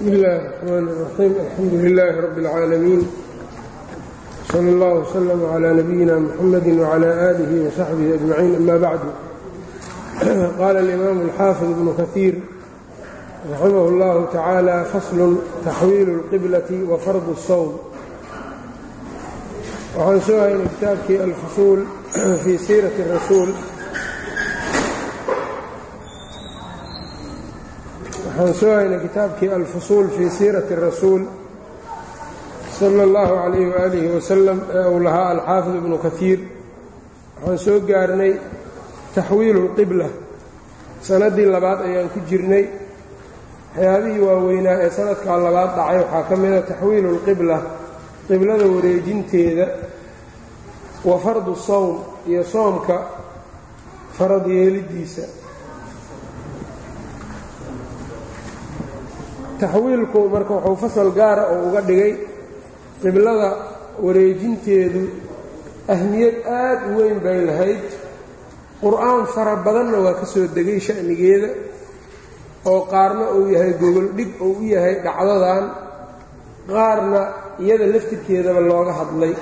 bsm اllahi الرحmn الرaxيim alxamdu لilaahi rab اlcaalamiin slى اllah وslm عlى nabiyina mxamadi وعlى آlih وsaxbih أجmaciin ama bacdu qaala اlimam اlxaafiظ ibnu kahiir raximah اllahu tacaala faslu taxwiilu اlqiblati wa fardu الsawm waxaan soo haynay kitaabkii alfusuul fii siirati الrasuul waxaan soo haynay kitaabkii alfusuul fii siirati rasuul sal allahu calayhi waalihi wasalam ee uu lahaa alxaafid ibnu kahiir waxaan soo gaarnay taxwiilu lqibla sannaddii labaad ayaan ku jirnay. Waxyaabihii waaweynaa ee sanadkaa labaad dhacay waxaa ka mida taxwiilu lqibla qiblada wareejinteeda wa fardu sawm iyo soomka farad yeelidiisa. Taxwiilku marka wuxuu fasal gaara oo uga dhigay qiblada wareejinteedu ahmiyad aad u weyn bay lahayd. Qur'aan fara badanna waa ka soo degay sha'nigeeda oo qaarna uu yahay gogol dhig oo u yahay dhacdadan qaarna iyada laftirkeedaba looga hadlay.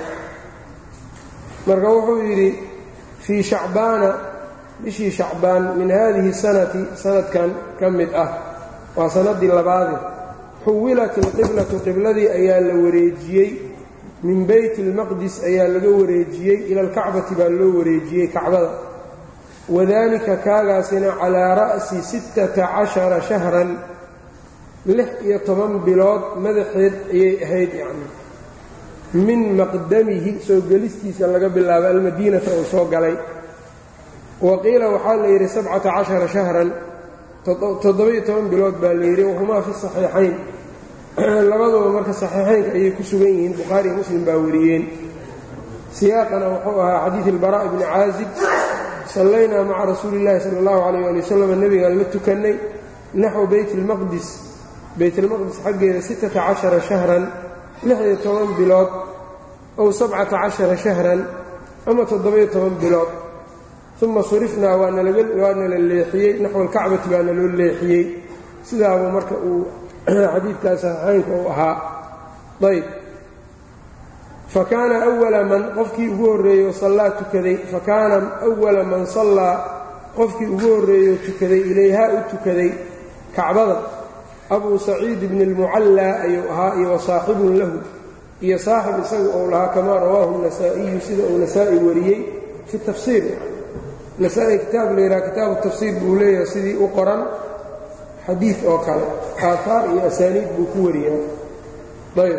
Marka wuxuu yidhi fii shacbaana bishii shacbaan min haadihi sanati sanadkan ka mid ah waa sannaddii labaade xuwilat alqiblatu qibladii ayaa la wareejiyey. Min beyt اlmaqdis ayaa laga wareejiyey. Ila alkacbati baa loo wareejiyey kacbada. Wadalika kaagaasina calaa ra'si sittata cashara shahran. Lix iyo toban bilood madaxeed ayay ahayd yacni. Min maqdamihi soo gelistiisa laga bilaabo almadiinata uu soo galay. Wa qiila waxaa la yidhi sabcata cashara shahran toddoba-iyo toban bilood baa la yidhi wahumaa fi saxiixayn. Labaduba marka saxiixaynka ayay ku sugan yihiin bukhaariiyo muslim baa wariyeen. Siyaaqana wuxuu ahaa xadiid ilbaraa bni caazib sallaynaa maca rasuuli illaahi sala allahu calayh ali wasalam nebigaan la tukannay naxwu beyt ilmaqdis beytalmaqdis xaggeeda sittata cashara shahran lix-iyo toban bilood ow sabcata cashara shahran ama toddoba-iyo toban bilood uma surifnaa waa nala leexiyey naxwa alkacbati baana loo leexiyey sidaabu marka uu xadiidkaa saxiixaynka u ahaa ayb fa kaana wala man qofkii ugu horreeyo sallaa tukaday fa kaana wala man sallaa qofkii ugu horreeyo tukaday ilayhaa u tukaday kacbada abuu saciid bni almucallaa ayuu ahaa iyo wasaaxibun lahu iyo saaxib isaga uu lahaa kamaa rawaahu nasaa'iyu sida uu nasaa-i wariyey fi tafsiir nasaa-i kitaab la yidhaha kitaabu tafsiir buu leeyahay sidii u qoran xadiid oo kale aahaar iyo asaaniid buu ku wariyaa ayb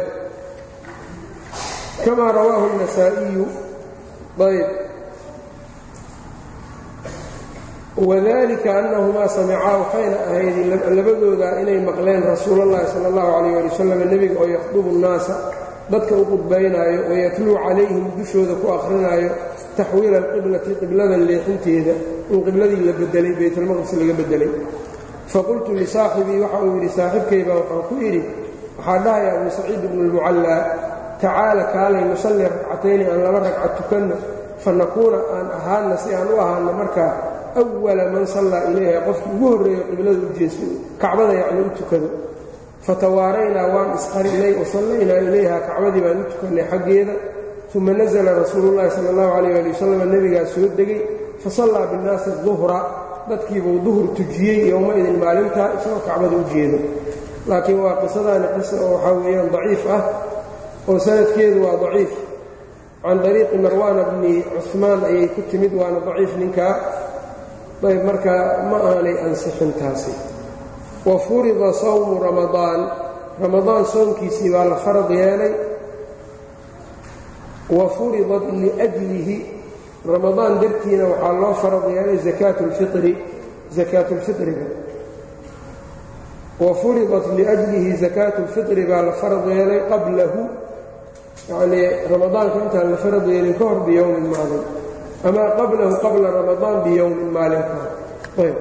kamaa rawaahu الnasaa'iyu ayb wadalika annahumaa samicaa waxayna ahayd labadooda inay maqleen rasuulallahi sala allahu calayh ali wasalam nebiga oo yakhdubu nnaasa dadka u qudbaynaayo wayatluu calayhim dushooda ku akhrinaayo taxwiila alqiblati qiblada leexinteeda in qibladii la bedelay baytalmaqdis laga bedelay faqultu lisaaxibii waxa uu yidhi saaxibkaybaa waxaan ku yidhi waxaa dhahaya abuu saciid ibnu lmucallaa tacaala kaalay nusalli ragcatayni aan laba ragca tukanno fa nakuuna aan ahaana si aan u ahaano markaa awala man sallaa ilayha qofkii ugu horreeyo qiblada u jeesto kacbada yacni u tukado fatawaaraynaa waan isqarinay wasallaynaa ilayha kacbadii baan u tukannay xaggeeda uma nasla rasuulu llahi sala allahu calayh ali wasalam nebigaa soo degay fasallaa binnaasi duhra dadkiibuu duhur tujiyey yowma-idin maalintaa isagoo kacbada u jeedo. Laakiin waa qisadaani qisa oo waxaa weeyaan daciif ah oo sanadkeedu waa daciif. Can dariiqi marwaana bni cusmaan ayay ku timid waana daciif ninkaa ayb marka ma aanay ansixin taasi. Wa furida sawmu ramadaan. Ramadaan soomkiisii baa la farad yeelay wa furidat liajlihi. Ramadaan dartiina waxaa loo farad yeelay zakaatu lfiri zakaatu lfitriga wa furidat liajlihi zakaatu lfitri baa la farad yeelay qablahu. Yacnii ramadaanka intaan la farad yeelin ka hor biyowmin maalin. Ama qablahu qabla ramadaan biyowmin maalin ka hor. Ayb.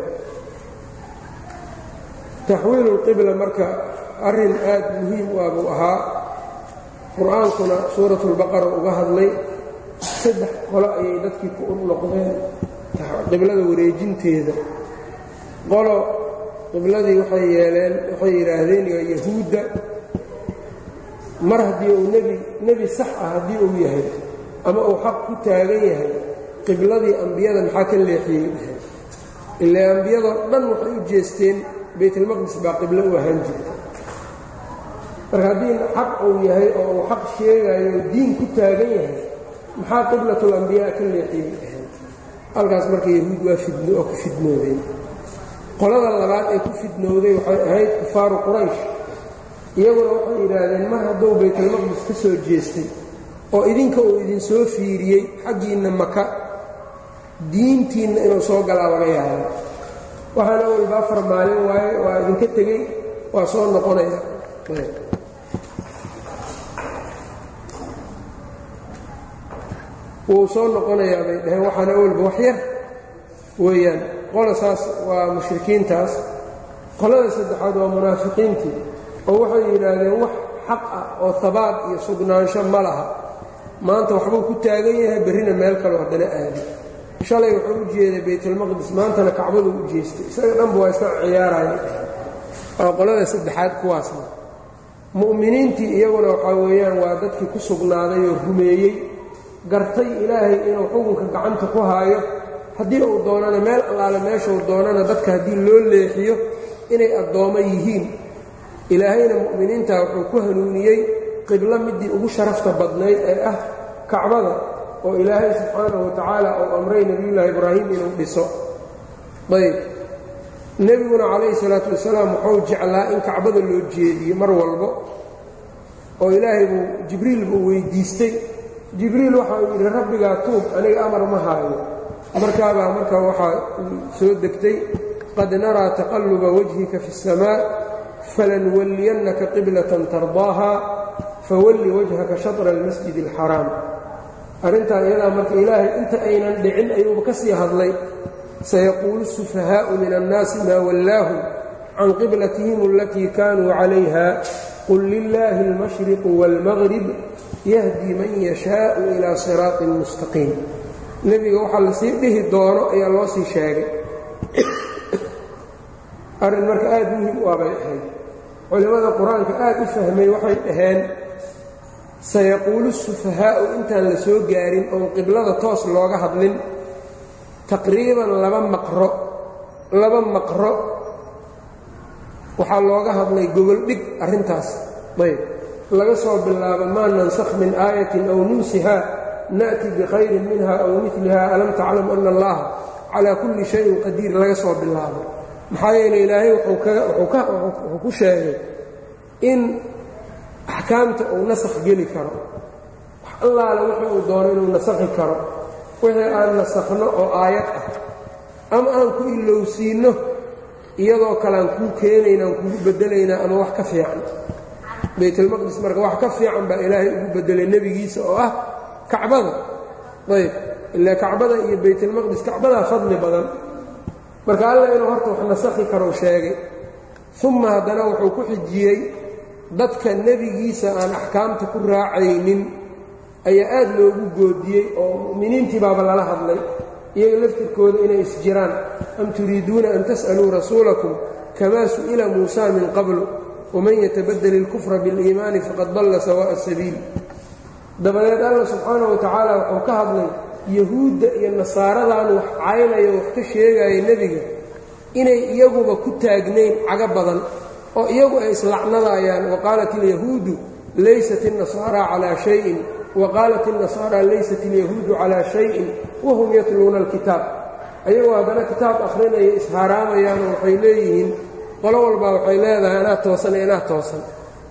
Taxwiilu lqibla marka arrin aad muhiim u ah buu ahaa qur'aankuna suurat lbaqara uga hadlay saddex qolo ayay dadkii ku noqdeen. Qiblada wareejinteeda. Qolo qibladii waxay yeeleen waxay yidhaahdeen yahuudda. Mar haddii uu nebi nebi sax ah haddii uu yahay ama uu xaq ku taagan yahay qibladii ambiyada maxaa ka leexiyey dhaheen? Ilaa ambiyadoo dhan waxay u jeesteen baytalmaqdis baa qiblo u ahaan jirta marka haddii xaq uu yahay oo uu xaq sheegayo diin ku taagan yahay maxaa qiblatul ambiyaa ka leexiyey dhaheen halkaas marka yahuud waa fidno oo ku fidnoodeen. Qolada labaad ee ku fidnowday waxay ahayd kufaaru quraysh. Iyaguna waxay yidhaahdeen mar hadduu baytalmaqdis ka soo jeestay oo idinka uu idin soo fiiriyey xaggiinna maka diintiinna inuu soo galaa laga yaabo waxaana walba afar waaye waa idinka tegey waa soo noqonaya wuu soo noqonayaa bay dhaheen waxaana awalba wax yar. Weeyaan qola saas waa mushrikiintaas. Qolada saddexaad waa munaafiqiintii oo waxay yidhaahdeen wax xaq ah oo habaad iyo sugnaansho ma laha. Maanta waxbuu ku taagan yahay berrina meel kaleo haddana aadi. Shalay wuxuu u jeeday baytalmaqdis maantana kacbaduu u jeestay. Isaga dhanba waa iska ciyaaraya waa qolada saddexaad kuwaasna. Mu'miniintii iyaguna waxaa weeyaan waa dadkii ku sugnaaday oo rumeeyey gartay ilaahay inuu xukunka gacanta ku haayo. Haddii uu doonana meel allaale meeshuu doonana dadka haddii loo leexiyo inay addoommo yihiin. Ilaahayna mu'miniinta wuxuu ku hanuuniyey qiblo midii ugu sharafta badnayd ee ah kacbada oo ilaahay subxaanahu wa tacaala uu amray nebiyullaahi ibraahim inuu dhiso. Ayb. Nebiguna calayhi salaatu wasalaam wuxuu jeclaa in kacbada loo jeediyo mar walbo oo ilaahay buu jibriil buu weyddiistay jibriil waxa uu yidhi rabbigaa tuub aniga amar ma haayo markaabaa marka waxaa soo degtay qad naraa taqalluba wajhika fi اsamaa falanwalliyannaka qiblatan tardaaha fawalli wajhaka shatra almasjid اlxaraam arrintaa iyadaa marka ilaahay inta aynan dhicin ayuuba ka sii hadlay sayaquulu الsufahaa'u min annaasi maa wallaahum can qiblatihim alatii kaanuu calayha qul lilaahi اlmashriqu wاlmaqrib yahdi man yashaau ilaa siraaطin mustaqiim. Nebiga waxaa la sii dhihi doono ayaa loo sii sheegay. Arrin marka aad muhiim u abay ahayd. Culimmada qur'aanka aad u fahmay waxay dhaheen sayaquulu sufahaa'u intaan la soo gaarin oon qiblada toos looga hadlin. Taqriiban laba maqro laba maqro. Waxaa looga hadlay gogoldhig arrintaas. Ayb laga soo bilaabo maa nansakh min aayatin aw nunsihaa na'ti bikhayrin minha aw miliha alam taclam ana allaha calaa kulli shayin qadiir laga soo bilaabo. Maxaa yeele ilaahay wuxuu ku sheegay in axkaamta uu nasakh geli karo. Wax allaale wuxuu uu doono inuu nasakhi karo. Wixii aan nasakhno oo aayad ah ama aan ku ilowsiinno iyadoo kalean kuu keenayna aan kugu beddelaynaa ama wax ka fiican baytalmaqdis marka wax ka fiican baa ilaahay ugu beddelay nebigiisa oo ah kacbada. Ayb ilaa kacbada iyo baytalmaqdis kacbadaa fadli badan. Marka alla inuu horta wax nasakhi karou sheegay. Uma haddana wuxuu ku xijiyey dadka nebigiisa aan axkaamta ku raacaynin. Ayaa aad loogu goodiyey oo mu'miniintii baaba lala hadlay. Iyaga laftirkooda inay isjiraan am turiiduuna an tas'aluu rasuulakum kamaa su'ila muusaa min qablu waman yatabadel ilkufra biliimaani faqad dalla sawaa'a sabiil dabadeed alla subxaanahu wa tacaala wuxuu ka hadlay yahuudda iyo nasaaradan wax caynayo wax ka sheegaya nebiga inay iyaguba ku taagnayn cago badan oo iyagu ay islacnadayaan waqaalat ilyahuudu laysat الnasaara calaa shayin waqaalat الnasaara laysat اlyahuudu calaa shayin wahum yatluuna اlkitaab ayagoo haddana kitaab akhrinaya ishaaraamayaanoo waxay leeyihiin qolo walbaa waxay leedahay anaa toosan inaa toosan.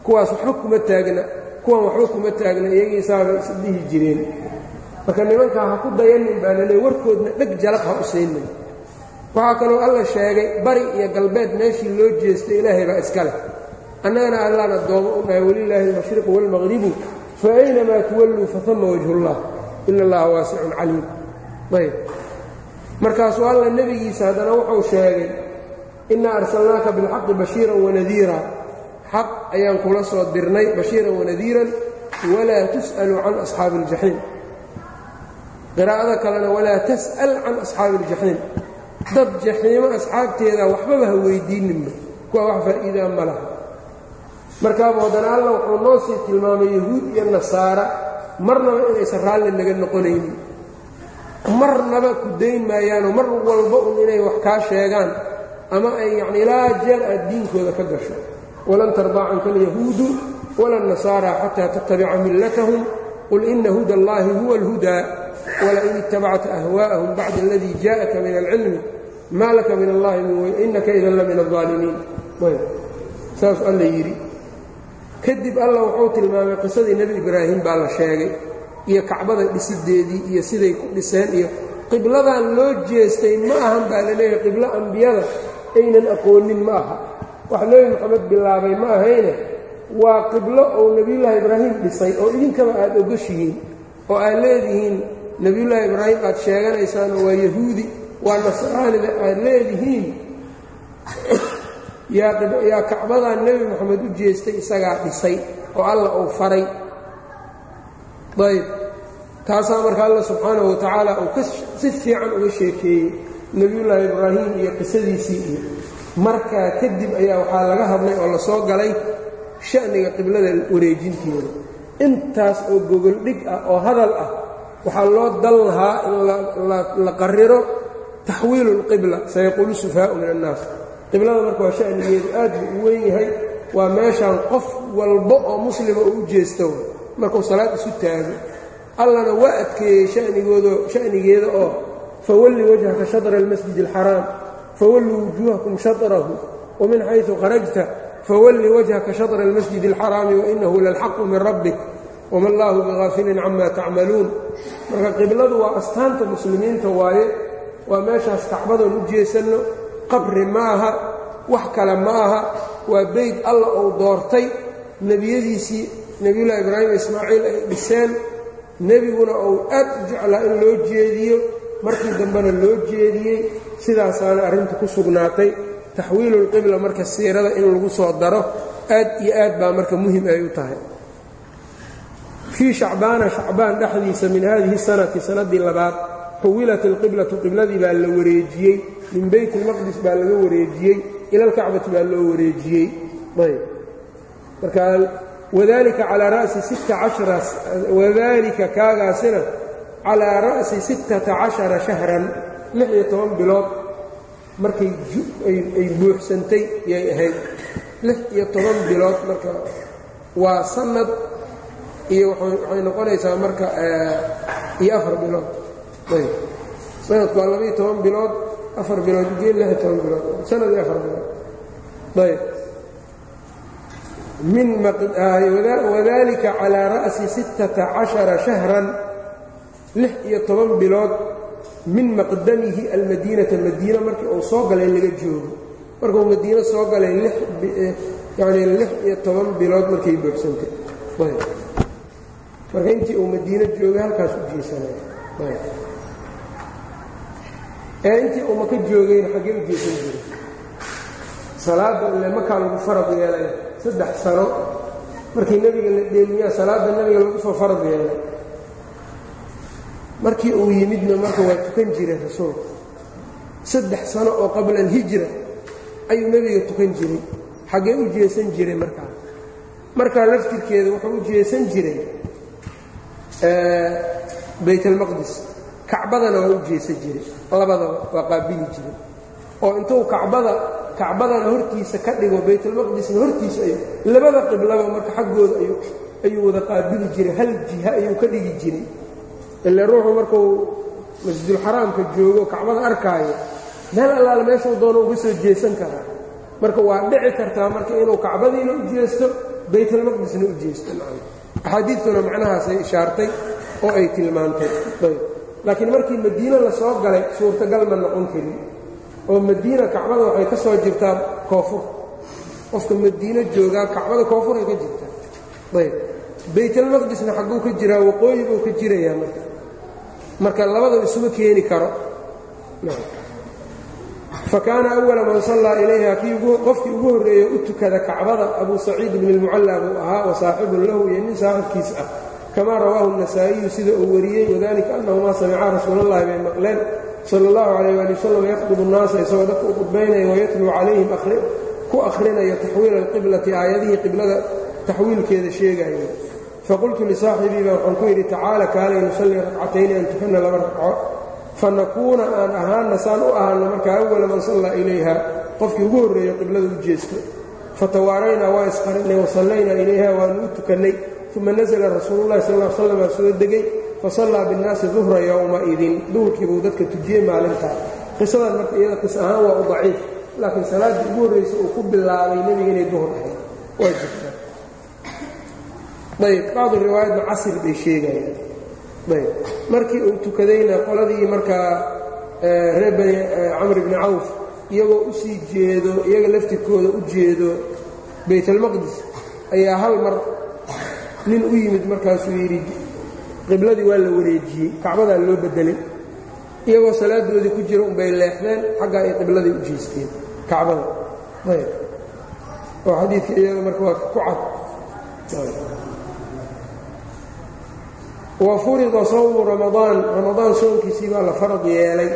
Kuwaas waxba kuma taagna kuwan waxba kuma taagna iyagii saaba isdhihi jireen. Marka nimankaa ha ku dayanin baa laleey warkoodna dheg jalaq ha u siinin waxaa kaloo alla sheegay bari iyo galbeed meeshii loo jeestay ilaahay baa iska leh. Annagana allaan addoomo u nahay walilaahi almashriqu waalmaqribu fa aynamaa tuwalluu fatama wajhullah ina allaha waasicun caliim. Ayb markaasuu alla nebigiisa haddana wuxuu sheegay innaa arsalnaaka bilxaqi bashiiran wanadiira xaq ayaan kula soo dirnay bashiiran wanadiiran walaa tus'alu can asxaabi iljaxiim qiraa'ada kalena walaa tas'al can asxaabi iljaxiim dad jaxiimo asxaabteeda waxbaba ha weydiininba kuwa wax faa'iidaa ma laha. Markaaba haddana alla wuxuu noo sii tilmaamay yahuud iyo nasaara marnaba inaysan raalli naga noqonaynin. Marnaba ku dayn maayaanoo mar walba un inay wax kaa sheegaan ama ay yacni ilaa jeer aad diinkooda ka gasho walan tardaa canka alyahuudu wala nasaara xataa tattabica millatahum qul ina huda allahi huwa alhudaa wlain itabacta ahwaءahum bacda aladii jaءaka min alcilmi maa laka min allahi min inaka idan la min الظaalimiin saasuu alla yidhi kadib alla wuxuu tilmaamay qisadii nebi ibraahim baa la sheegay iyo kacbada dhisideedii iyo siday ku dhiseen iyo qibladan loo jeestay ma ahan baa la leeyahay qiblo ambiyada aynan aqoonin ma aha wax nebi moxamed bilaabay ma ahayne. Waa qiblo ou nebiyullaahi ibraahim dhisay oo idinkaba aad ogoshihiin oo aad leedihiin nebiyullaahi ibraahim aad sheeganaysaan waa yahuudi waa nasraanida aad leedihiin. Yaa kacbadaa nebi moxamed u jeestay isagaa dhisay oo alla uu faray. Ayb taasaa marka alla subxaanahu wa tacaala uu si fiican uga sheekeeyey nebiyullaahi ibraahim iyo qisadiisii iyo markaa kadib ayaa waxaa laga hadlay oo la soo galay sha'niga qiblada wareejinteeda. Intaas oo gogoldhig ah oo hadal ah waxaa loo dal lahaa in la qariro taxwiilu اlqibla sayaquulu sufahaau min annaas. Qiblada marka waa sha'nigeedu aad buu u weyn yahay waa meeshaan qof walba oo muslima uu u jeesto markuu salaad isu taago. Allana waa adkeeyey sha'nigeeda oo fawalli wajhaka shadra almasjidi alxaraam fawalluu wujuuhakum shadrahu wamin xaysu kharajta fawalli wajhaka shadra almasjidi alxaraami wainahu lalxaqu min rabbik wama allaahu biqaafilin cama tacmaluun marka qibladu waa astaanta muslimiinta waaye waa meeshaas kacbadoon u jeesanno qabri ma aha wax kale ma aha waa beyd alla uu doortay nebiyadiisii nebiyullahi ibraahim ismaaciil ay dhiseen nebiguna uu aad u jeclaa in loo jeediyo markii dambena loo jeediyey sidaasaana arrinta ku sugnaatay. Taxwiilulqibla marka siirada in lagu soo daro aad iyo aad baa marka muhiim ay u tahay. Fii shacbaana shacbaan dhexdiisa min haadihi sanati sannaddii labaad xuwilat alqiblatu qibladii baa la wareejiyey. Min beyt ilmaqdis baa laga wareejiyey. Ila alkacbati baa loo wareejiyey. Ayb. Marka wadalika calaa ra'si wadalika kaagaasina calaa ra'si sittata cashara shahran lix iyo toban bilood markay ay buuxsantay yay ahayd lix iyo toban bilood marka waa sanad iyo waxay noqonaysaa marka iyo afar bilood ayb sanadku waa labaiyo toban bilood afar bilood geel lix iyo toban bilood sanad iyo afar bilood ayb wadalika calaa ra'si sittata cashara shahran lix iyo toban bilood min maqdamihi almadiinata madiina markii uu soo galay laga joogo. Markuu madiino soo galay yani lix iyo toban bilood markay boogsantay marka intii uu madiino joogay halkaas u jeesanay. Ee intii uu maka joogayna xaggee u jeesan jiray. Salaadda ile makaa lagu farad yeelay saddex sano. Markii nebiga la dheemiyaa salaadda nebiga lagu soo farad yeelay markii uu yimidna marka waa tukan jiray rasuulku saddex sano oo qabla alhijra ayuu nebiga tukan jiray. Xaggee u jeesan jiray markaa markaa laftirkeeda wuxuu u jeesan jiray bayt almaqdis kacbadana waa u jeesan jiray. Labadaba waa qaabili jiray. Oo intuu kacbada kacbadana hortiisa ka dhigo baytalmaqdisna hortiisa ay labada qiblaba marka xaggooda ayuu wada qaabili jiray. Hal jiha ayuu ka dhigi jiray ile ruuxu markuu masjidulxaraamka joogo kacbada arkaayo meel allaale meeshuu doono uga soo jeesan karaa. Marka waa dhici kartaa marka inuu kacbadiina u jeesto baytalmaqdisna u jeesto. Axaadiidtuna macnahaasay ishaartay oo ay tilmaantay. Laakiin markii madiine la soo galay suurtagal ma noqon karin. Oo madiina kacbada waxay ka soo jirtaa koofur qofka madiino joogaa kacbada koofuray ka jirtaa ayb. Baytalmaqdisna xagguu ka jiraa waqooyi buu ka jirayaa marka marka labadaba isuma keeni karo fa kaana awala man sallaa ilayha qofkii ugu horreeye u tukada kacbada abuu saciid bni اlmucalla buu ahaa wa saaxibun lahu iyo nin saaxibkiis ah kamaa rawaahu النasaa'iyu sida uu wariyey wadalika annahumaa samicaa rasuul اllahi bay maqleen sala اllahu calayh waali wasalam yaqdubu nnaasa isagoo dadka u khudbaynaya wayatluu calayhim ku akhrinayo taxwiila alqiblati aayadihii qiblada taxwiilkeeda sheegaya faqultu lisaaxibii baa waxaan ku yidhi tacaala kaalay nusallii ragcatayni an tukanna laba ragco fanakuuna aan ahaana saan u ahaano markaa awala man sallaa ilayha qofkii ugu horreeyo qiblada u jeesto fatawaaraynaa waa isqarinnay wasallaynaa ilayha waanu u tukannay uma nasla rasuululahi sal l slam aa soo degay fasallaa binnaasi duhra yowmaidin duhurkii buu dadka tujiyey maalintaa qisadan marka iyada qis ahaan waa u daciif laakiin salaaddii ugu horraysa uu ku bilaabay nebiga inay duhur ahayd waa jirtaa ayb bacdu riwaayadna casir bay sheegayaan. Ayb markii uu tukadayna qoladii markaa reer bani camr bni cawf iyagoo u sii jeedo iyaga laftirkooda u jeedo baytalmaqdis ayaa hal mar nin u yimid markaasuu yidhi qibladii waa la wareejiyey kacbadaa loo bedelay iyagoo salaadoodii ku jira unbay leexdeen xaggaa ay qibladii u jeesteen kacbada. Ayb oo xadiidka iyada marka waa ku cad wa furida sawmu ramadaan ramadaan soonkiisii baa la farad yeelay.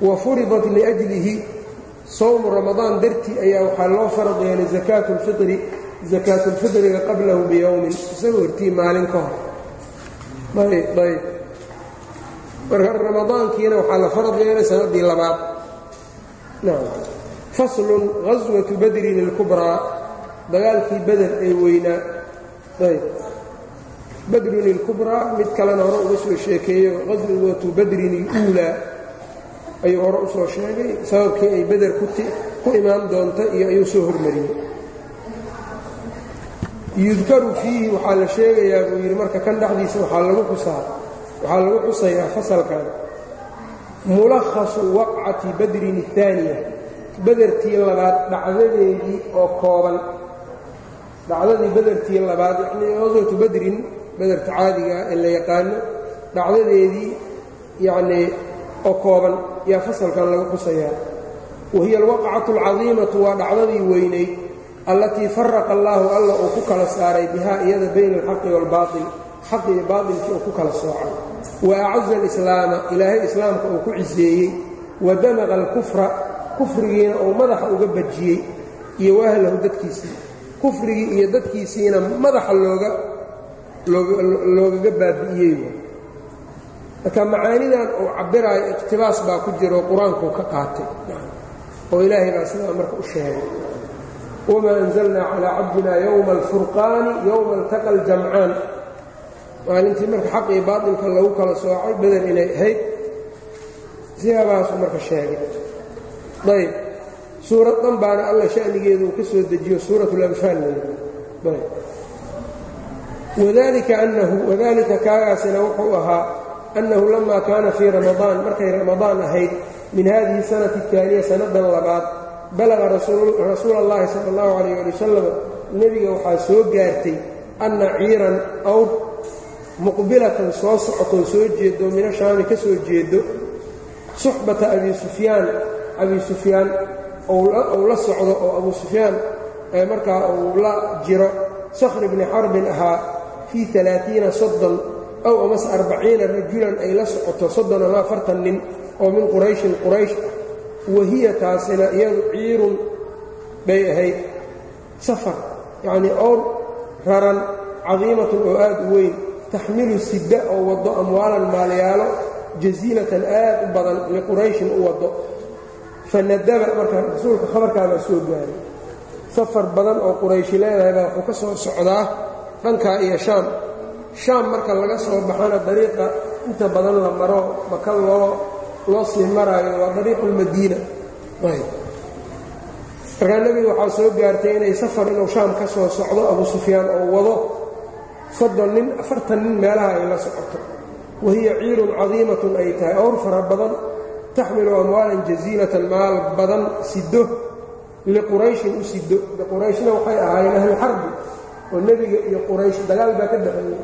Wa furidat liajlihi sawmu ramadaan dartii ayaa waxaa loo farad yeelay zakaatu اlfitri zakaatulfitriga qablahu biyowmin isagoo hortii maalin ka hor. Ayb ayb marka ramadaankiina waxaa la farad yeelay sanadii labaad. Faslun gaswatu badrin ilkubraa dagaalkii beder ee weynaa. Ayb badrun ilkubraa mid kalena hore uga soo sheekeeyo gaswatu badrin iluulaa ayuu hore usoo sheegay sababkii ay beder ku imaan doonta iyo ayuu soo hormariyey yudkaru fiihi waxaa la sheegayaa buu yidhi marka kan dhexdiisa waxaa lagu xusaa waxaa lagu xusayaa fasalkan mulakhasu waqcati badrin الثaaniya bedertii labaad dhacdadeedii oo kooban dhacdadii bedertii labaad yanii qaswatu badrin bederta caadigaa ee la yaqaano dhacdadeedii yacnii oo kooban yaa fasalkan lagu xusayaa wahiya alwaqcatu اlcadiimatu waa dhacdadii weynayd allatii faraqa allaahu alla uu ku kala saaray bihaa iyada bayna alxaqi waalbaail xaqi iyo baailkii uu ku kala soocay. Wa acaza alislaama ilaahay islaamka uu ku ciseeyey wa damaqa alkufra kufrigiina uu madaxa uga bajiyey iyo waahlahu dadkiisii. Kufrigii iyo dadkiisiina madaxa looga loogaga baabi'iyey marka macaanidan uu cabiraayo iqtibaas baa ku jiro qur'aankuu ka qaatay. Oo ilaahay baa sidaa marka u sheegay. Wma anzalna calaa cabdina yowma alfurqaani yowma altaqa aljamcaan. Maalintii marka xaq iyo baatilka lagu kala soocay beder inay ahayd. Siyaabahaasu marka sheegay. Ayb suurad dhan baana alla shanigeedu uu ka soo dejiyo suurat اlanfaal ayb wadalika anahu wadalika kaagaasina wuxuu ahaa annahu lama kaana fii ramadaan markay ramadaan ahayd min hadihi sanati taaniya sannadan labaad balaga rasuul allahi sala allahu calayh ali wasalam nebiga waxaa soo gaartay anna ciiran aw muqbilatan soo socotoo soo jeedo mina shaami ka soo jeedo suxbata abi sufyaan abi sufyaan ou la socdo oo abu sufyaan markaa uu la jiro sakhri bni xarbin ahaa fii alaaiina soddon ow amase arbaciina rajulan ay la socoto soddon afartan nin oo min qurayshin quraysh wahiya taasina iyadu ciirun bay ahayd. Safar yacnii owr raran cadiimatun oo aad u weyn taxmilu sidda oo waddo amwaalan maalyaalo jasiilatan aad u badan liqurayshin u waddo. Fanadaba marka rasuulka khabarkaabaa soo gaaray safar badan oo qurayshi leedahay baa wuxuu ka soo socdaa dhankaa iyo shaam. Shaam marka laga soo baxana dariiqa inta badan la maro maka loo loo sii maraayo waa dariiqu lmadiina markaa nebiga waxaa soo gaartay inay safar inuu shaam ka soo socdo abu sufyaan oo wado soddon nin afartan nin meelaha ay la socoto. Wahiya ciirun cadiimatun ay tahay owr fara badan taxmilu amwaalan jasiilatan maal badan sido liqurayshin u sido qurayshna waxay ahaayeen ahlulxarbi oo nebiga iyo quraysh dagaal baa ka dhexeeyey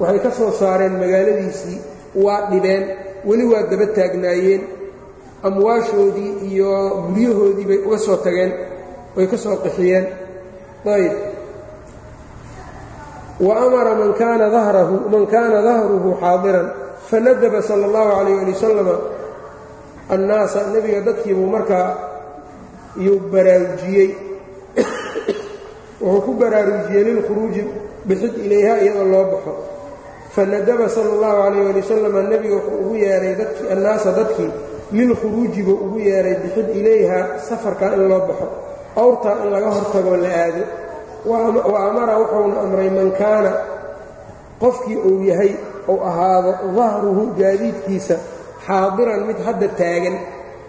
waxay ka soo saareen magaaladiisii waa dhibeen weli waa daba taagnaayeen. Amwaashoodii iyo guryahoodii bay uga soo tageen way ka soo qixiyeen. Ayb wa amara man kaana dahruhu xaadiran fanadaba sala اllahu calayh ali wasalama annaasa nebiga dadkiibuu markaa iyuu baraarujiyey wuxuu ku baraarujiyey lilkhuruuji bixid ilayha iyadoo loo baxo. Fanadaba sala allahu calayh ali wasalam nebiga wuxuu ugu yeehay dadkii annaasa dadkii lilkhuruuji ugu yeehay bixid ilayha safarkaa in loo baxo. Awrtaa in laga hortagoo la aado. Wa amara wuxuuna amray man kaana qofkii uu yahay uu ahaado dahruhu gaadiidkiisa xaadiran mid hadda taagan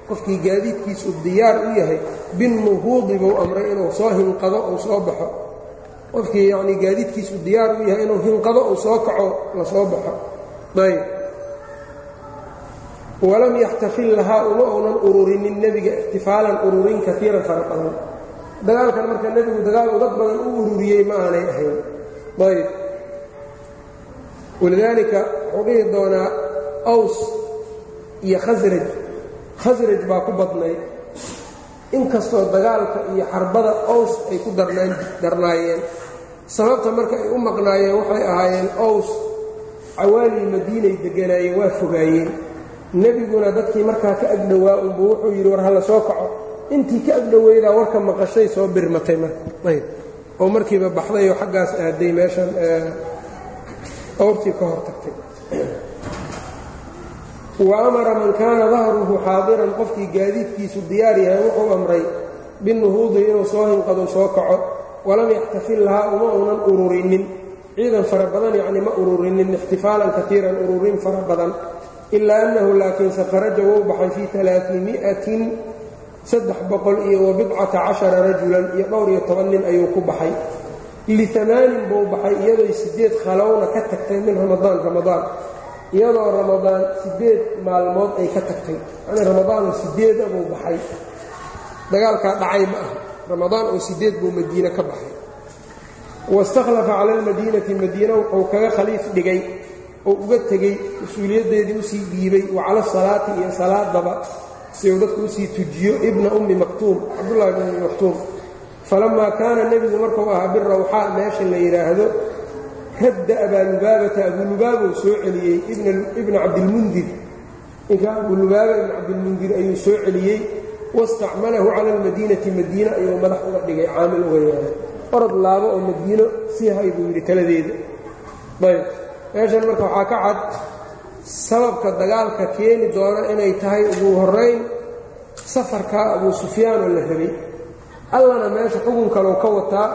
qofkii gaadiidkiisu diyaar u yahay binnuhuudi buu amray inuu soo hinqado uu soo baxo. Qofkii yacnii gaadiidkiisu diyaar u yahay inuu hinqado uu soo kaco la soo baxo. Ayb walam yaxtafil lahaa uma uunan ururinin nebiga ixtifaalan ururin kaiiran fara badan. Dagaalkan marka nebigu dagaal u dad badan u ururiyey ma aanay ahayn. Ayb walidaalika wuxuu dhihi doonaa aws iyo khasraj khasraj baa ku badnayd inkastoo dagaalka iyo xarbada aws ay ku darnaayeen. Sababta marka ay u maqnaayeen waxay ahaayeen aws. Cawaalii madiinay deganaayeen waa fogaayeen. Nebiguna dadkii markaa ka agdhowaa unbu wuxuu yidhi war hala soo kaco. Intii ka agdhoweydaa warka maqashay soo birmatay marka ayb. Oo markiiba baxday oo xaggaas aaday meeshan awrtii ka hor tagtay wa amara man kaana dahruhu xaadiran qofkii gaadiidkiisu diyaar yahay wuxuu amray binuhuudi inuu soo hinqado soo kaco walam yaxtafil lahaa uma uunan ururinin ciidan fara badan yacni ma ururinin ixtifaalan kaiiran ururin fara badan ilaa annahu laakiinse kharaja wou baxay fii alaaiimi'atin saddex boqol iyo wa bidcata cashara rajulan iyo dhowr iyo toban nin ayuu ku baxay liamaanin buu baxay iyadoo siddeed khalowna ka tagtay min ramadaan ramadaan iyadoo ramadaan siddeed maalmood ay ka tagtay. Yani ramadaanoo sideeda buu baxay. Dagaalkaa dhacay ma aha. Ramadaan oo sideed buu madiine ka baxay. Waistakhlafa cala almadiinati madiina wuxuu kaga khaliif dhigay. Oo uga tegey mas'uuliyaddeedii u sii dhiibay wa cala asalaati iyo salaadaba si uu dadku u sii tujiyo ibna ummi maktuum cabdullahi bn maktuum. Falamaa kaana nebigu markuu ahaa birawxaa meesha la yidhaahdo radda abaalubaabata abulubaabuu soo celiyey ibna cabdilmundir ninka abulubaaba ibna cabdilmundir ayuu soo celiyey wastacmalahu cala almadiinati madiine ayuu madax uga dhigay caamil uga yeelay orod laabo oo madiino sii buu yidhi taladeeda ayb meeshan marka waxaa ka cad sababka dagaalka keeni doona inay tahay ugu horayn safarkaa abuu sufyaanoo la rabay allana meesha xugun ka wataa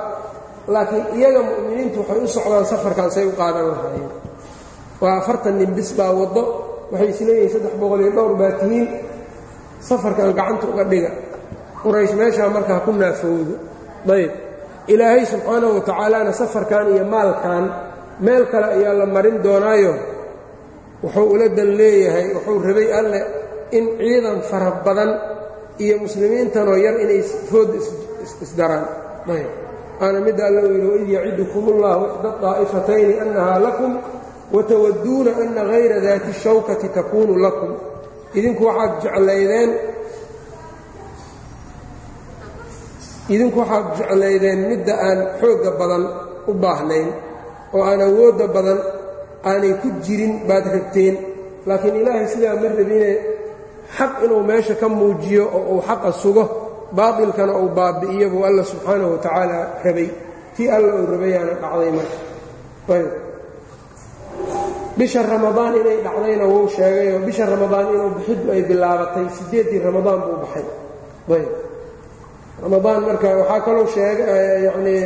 laakiin iyaga mu'miniintu waxay u socdaan safarkan say u qaadan lahaayeen waa afartan nin bis baa waddo waxay isleeyihiin saddex boqol iyo dhowr baa tihiin. Safarkan gacanta uga dhiga. Quraysh meeshaa marka ha ku naafowdo. Ayb ilaahay subxaanahu wa tacaalana safarkan iyo maalkan meel kale ayaa la marin doonaayo. Wuxuu ula dan leeyahay wuxuu rabay alle in ciidan fara badan iyo muslimiintanoo yar inay fooda isdaraan ayb aana midda alla u yidhi waid yacidukum ullahu ixda طaa'ifatayni annahaa lakum watawaduuna ana hayra daati shawkati takuunu lakum idinku waxaad jeclaydeen idinku waxaad jeclaydeen midda aan xoogga badan u baahnayn oo aan awoodda badan aanay ku jirin baad rabteen laakiin ilaahay sidaa ma rabine xaq inuu meesha ka muujiyo oo uu xaqa sugo baatilkana uu baabi'iyo buu alla subxaanahu wa tacaala rabay. Tii alla uu rabayaana dhacday marka. Ayb bisha ramadaan inay dhacdayna wuu sheegayoo bisha ramadaan inuu bixiddu ay bilaabatay siddeeddii ramadaan buu baxay. Ayb ramadaan marka waxaa kaloo sheega yacnii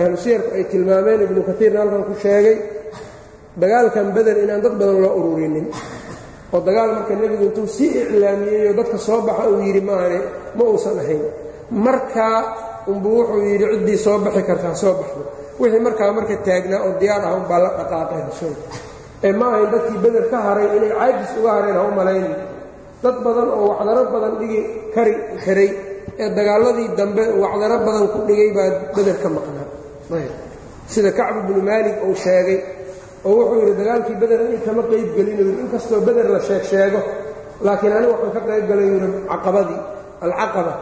ahlu siyarku ay tilmaameen ibnu kaiirna halkan ku sheegay dagaalkan beder inaan dad badan loo ururinin. Oo dagaal marka nebigu intuu sii iclaamiyeyoo dadka soo baxa uu yidhi maane ma uusan ahayn. Markaa unbuu wuxuu yidhi ciddii soo baxi kartaa soo baxdo. Wixii markaa marka taagnaa oo diyaar ah unbaa la dhaqaaqay rasuulka ee ma ahayn dadkii beder ka haray inay caajis uga hareen ha u malaynin dad badan oo wacdaro badan dhigi kari xiray. Ee dagaaladii dambe wacdaro badan ku dhigay baa beder ka maqnaa. Sida kacb ibnu maalik uu sheegay oo wuxuu yidhi dagaalkii beder ani kama qayb inkastoo beder la sheeg sheego laakiin anigu waxaan ka qayb galay caqabadii alcaqaba.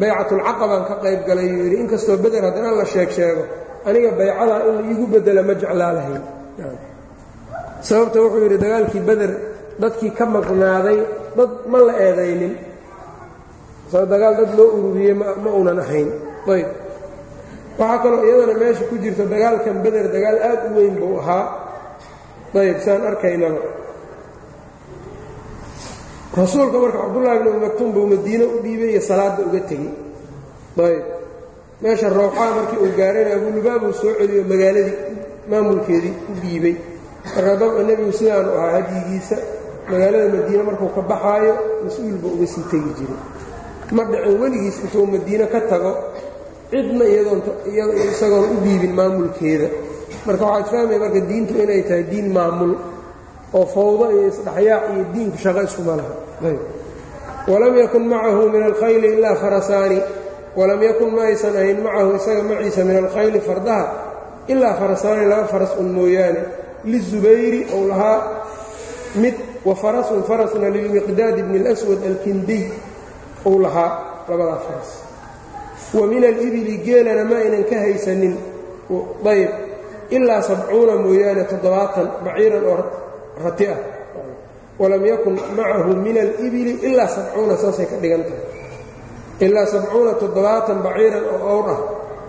Baycatulcaqabaan ka qayb galay yuu yidhi inkastoo beder haddana la sheeg sheego aniga baycadaa in iigu bedela ma jeclaa lahayn sababta wuxuu yidhi dagaalkii beder dadkii ka maqnaaday dad ma la eedaynin. Dagaal dad loo ururiyey ma unan ahayn. Ayb. Waxaa kaloo iyadana meesha ku jirta dagaalkan beder dagaal aad u weyn buu ahaa. Ayb saan arkaynaba rasuulka marka cabdullaahi bn maktuum buu madiine u dhiibay iyo salaadda uga tegey. Ayb meesha rawxaa markii uu gaarayna abulubaabuu soo celiyo magaaladii maamulkeedii u dhiibay. Marka dabca nebigu sidaanu ahaa hadyigiisa magaalada madiine markuu ka baxaayo mas'uulba uga sii tegi jiray. Ma dhicin weligiis intuu madiine ka tago cidna iyadoonisagoon u dhiibin maamulkeeda. Marka waxaad fahmaya marka diintu inay tahay diin maamul oo fawdo iyo isdhexyaac iyo diinku shaqo iskuma laha. Walam yakun macahu min alkhayli ilaa farasaani. Walam yakun ma aysan ahayn macahu isaga maciisa min alkhayli fardaha ilaa farasaani laba faras un mooyaane. Lizubayri ou lahaa mid wa farasun farasna lilmiqdaad bni اlswad alkindiy ou lahaa labadaa faras. Wa min alibili geelana ma aynan ka haysanin. Ayb. Ilaa sabcuuna mooyaane toddobaatan baciiran oo rati ah. Walam yakun macahu min alibili ilaa sabcuuna saasay ka dhigan tahay. Ilaa sabcuuna toddobaatan baciiran oo owr ah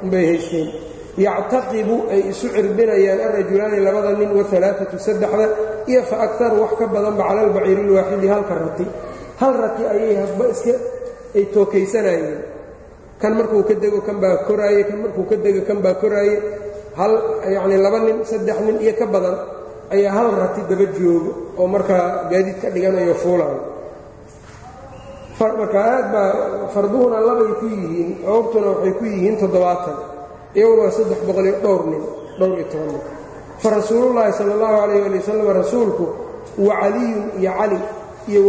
unbay haysteen. Yactaqibu ay isu cirbinayaan alrajulaani labada nin waalaatu saddexda iyo fa akaru wax ka badanba cala albaciiri ilwaaxidi halka rati. Hal rati ayay hasba iska ay tookaysanayeen. Kan markuu ka dego kan baa koraaye kan markuu ka dego kan baa koraaye. Hal yacnii laba nin saddex nin iyo ka badan ayaa hal rati daba joogo oo markaa gaadiid ka dhiganayo fuulayo marka aad baa farduhuna labay ku yihiin awrtuna waxay ku yihiin toddobaatan iyaguna waa saddex boqoliyo dhowr nin dhowr iyo toban nin. Fa rasuulullaahi sala allahu calayh ali wasalam rasuulku wa caliyun iyo cali iyo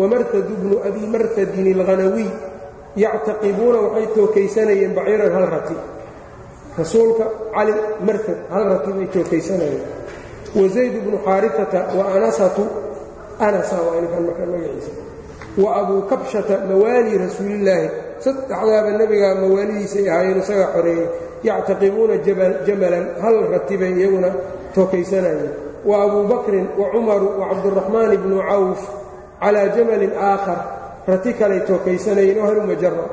wamartadu bnu abi martadin alghanawiy yactaqibuuna waxay tookaysanayeen baciiran hal rati. Rasuulka cali martad hal rati bay tookaysanayeen wa zayd bnu xaarifata wa anasatu anasa waa inkan markaa magaciisa wa abuu kabshata mawaali rasuulillaahi saddexdaaba nebiga mawaalidiisay ahaayeen isagaa xoreeyey yactaqibuuna jamalan hal rati bay iyaguna tookaysanayeen wa abuu bakrin wa cumaru wa cabduraxmaan bnu cawf calaa jamalin aakhar rati kalay tookaysanayeen oo haluma jara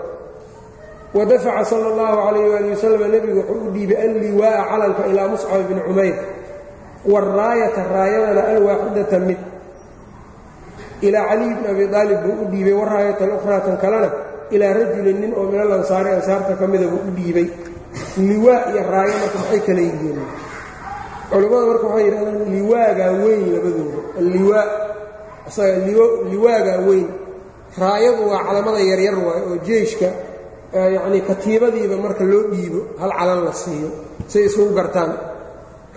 wa dafaca sala allahu calayh waali wasalam nebigu wuxuu u dhiibay alliwaa'a calanka ilaa muscab bni cumayr waraayata raayadana alwaaxidata mid. Ilaa caliy bni abi aalib buu u dhiibay waraayata alukhraa tan kalena ilaa rajulin nin oo min al ansaari ansaarta ka mida buu u dhiibay. Liwaa iyo raayo marka maxay kala yihiin. Culammada marka waxay yidhahdaan liwaagaa weyn labadooda. Alliwaa isaga liwaagaa weyn. Raayadu waa calamada yaryar waay oo jeyshka yacnii katiibadiiba marka loo dhiibo hal calan la siiyo say isugu gartaan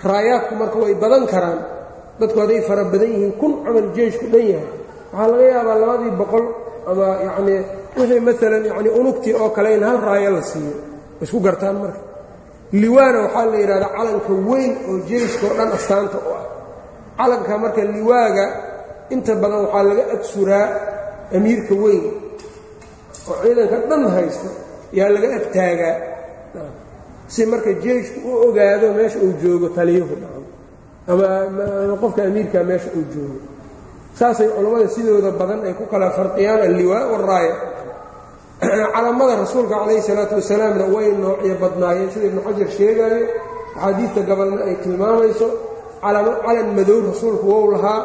raayaadku marka way badan karaan dadku hadday fara badan yihiin kun camal jeyshku dhan yahay. Waxaa laga yaabaa labadii boqol ama yacnii wixii maalan yacnii unugtii oo kale in hal raayo la siiyo isku gartaan marka. Liwaana waxaa la yidhahdaa calanka weyn oo jeyshkaoo dhan astaanta u ah. Calanka marka liwaaga inta badan waxaa laga agsuraa amiirka weyn. Oo ciidanka dhan haysto yaa laga ag taagaa si marka jeyshku u ogaado meesha uu joogo taliyuhu ama qofka amiirka meesha uu joogo. Saasay culammada sidooda badan ay ku kala farqiyaan alliwaa waraaya calamada rasuulka calayhi salaatu wasalaamna way noocyo badnaayeen sida ibnu xajar sheegaayo axaadiidta gabalna ay tilmaamayso calan madow rasuulku wou lahaa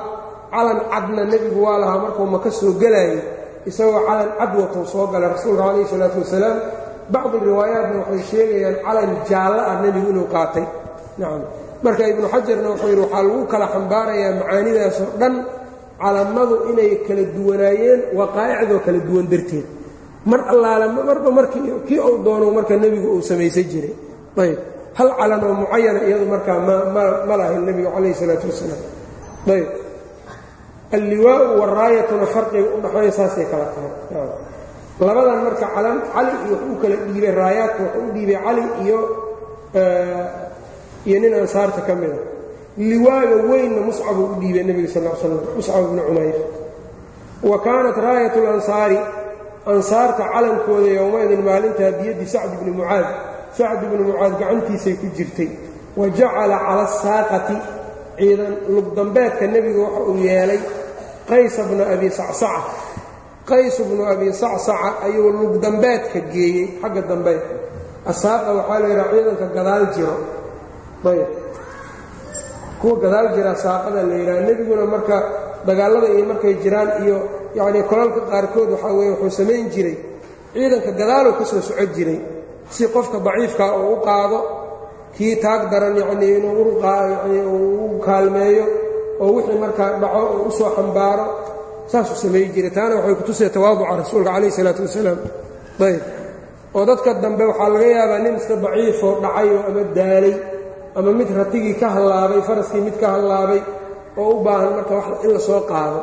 calan cadna nebigu waa lahaa markuu maka soo gelaayo isagoo calan cad watou soo galay rasuulka calayhi salaatu wasalaam bacdi riwaayaatna waxay sheegayaan calan jaallo ah nebigu inuu qaatay. Nacam marka ibnu xajarna wuxuu yidhi waxaa lagu kala xambaarayaa macaanidaasoo dhan calamadu inay kala duwanaayeen waqaa'icdoo kala duwan darteed. Mar allaala marba markii kii uu doono marka nebigu uu samaysan jiray. Ayb. Hal calan oo mucayana iyadu markaa ma lahayn nebigu calayhi salaatu wasalaam. Ayb. Alliwaau waraayatuna farqiga u dhaxeeya saasay kala tahay labadan marka cali iyo wuxuu u kala dhiibay raayaadka wuxuu u dhiibay cali iyo nin ansaarta ka mida. Liwaaga weynna muscabuu u dhiibay nebiga sal l slam muscab bni cumayr. Wa kaanat raayat lansaari ansaarta calankooda yowmaidin maalintaa biyaddi sacd bni mucaad sacd bni mucaad gacantiisay ku jirtay. Wa jacala cala asaaqati ciidan lugdambeedka nebiga waxa uu yeelay qaysa bna abi sacsaca qays bnu abi sacsaca ayuu lugdambeedka geeyey xagga dambe. Asaaqa waxaa la yidhaha ciidanka gadaal jiro. Ayb. Kuwa gadaal jira saaqada la yidhaha nebiguna marka dagaallada iyo markay jiraan iyo yacnii kolalka qaarkood waxaa weeye wuxuu samayn jiray. Ciidanka gadaaluu ka soo socon jiray. Si qofka daciifkaa uu u qaado kii taag daran yacnii inuu u kaalmeeyo oo wixii markaa dhaco oo u soo xambaaro saasuu samayn jiray. Taana waxay kutusaya tawaaduca rasuulka calayh isalaatu wasalaam. Ayb oo dadka dambe waxaa laga yaabaa nin iska daciifoo dhacayoo ama daalay ama mid ratigii ka hallaabay faraskii mid ka hallaabay oo u baahan marka wax in la soo qaado.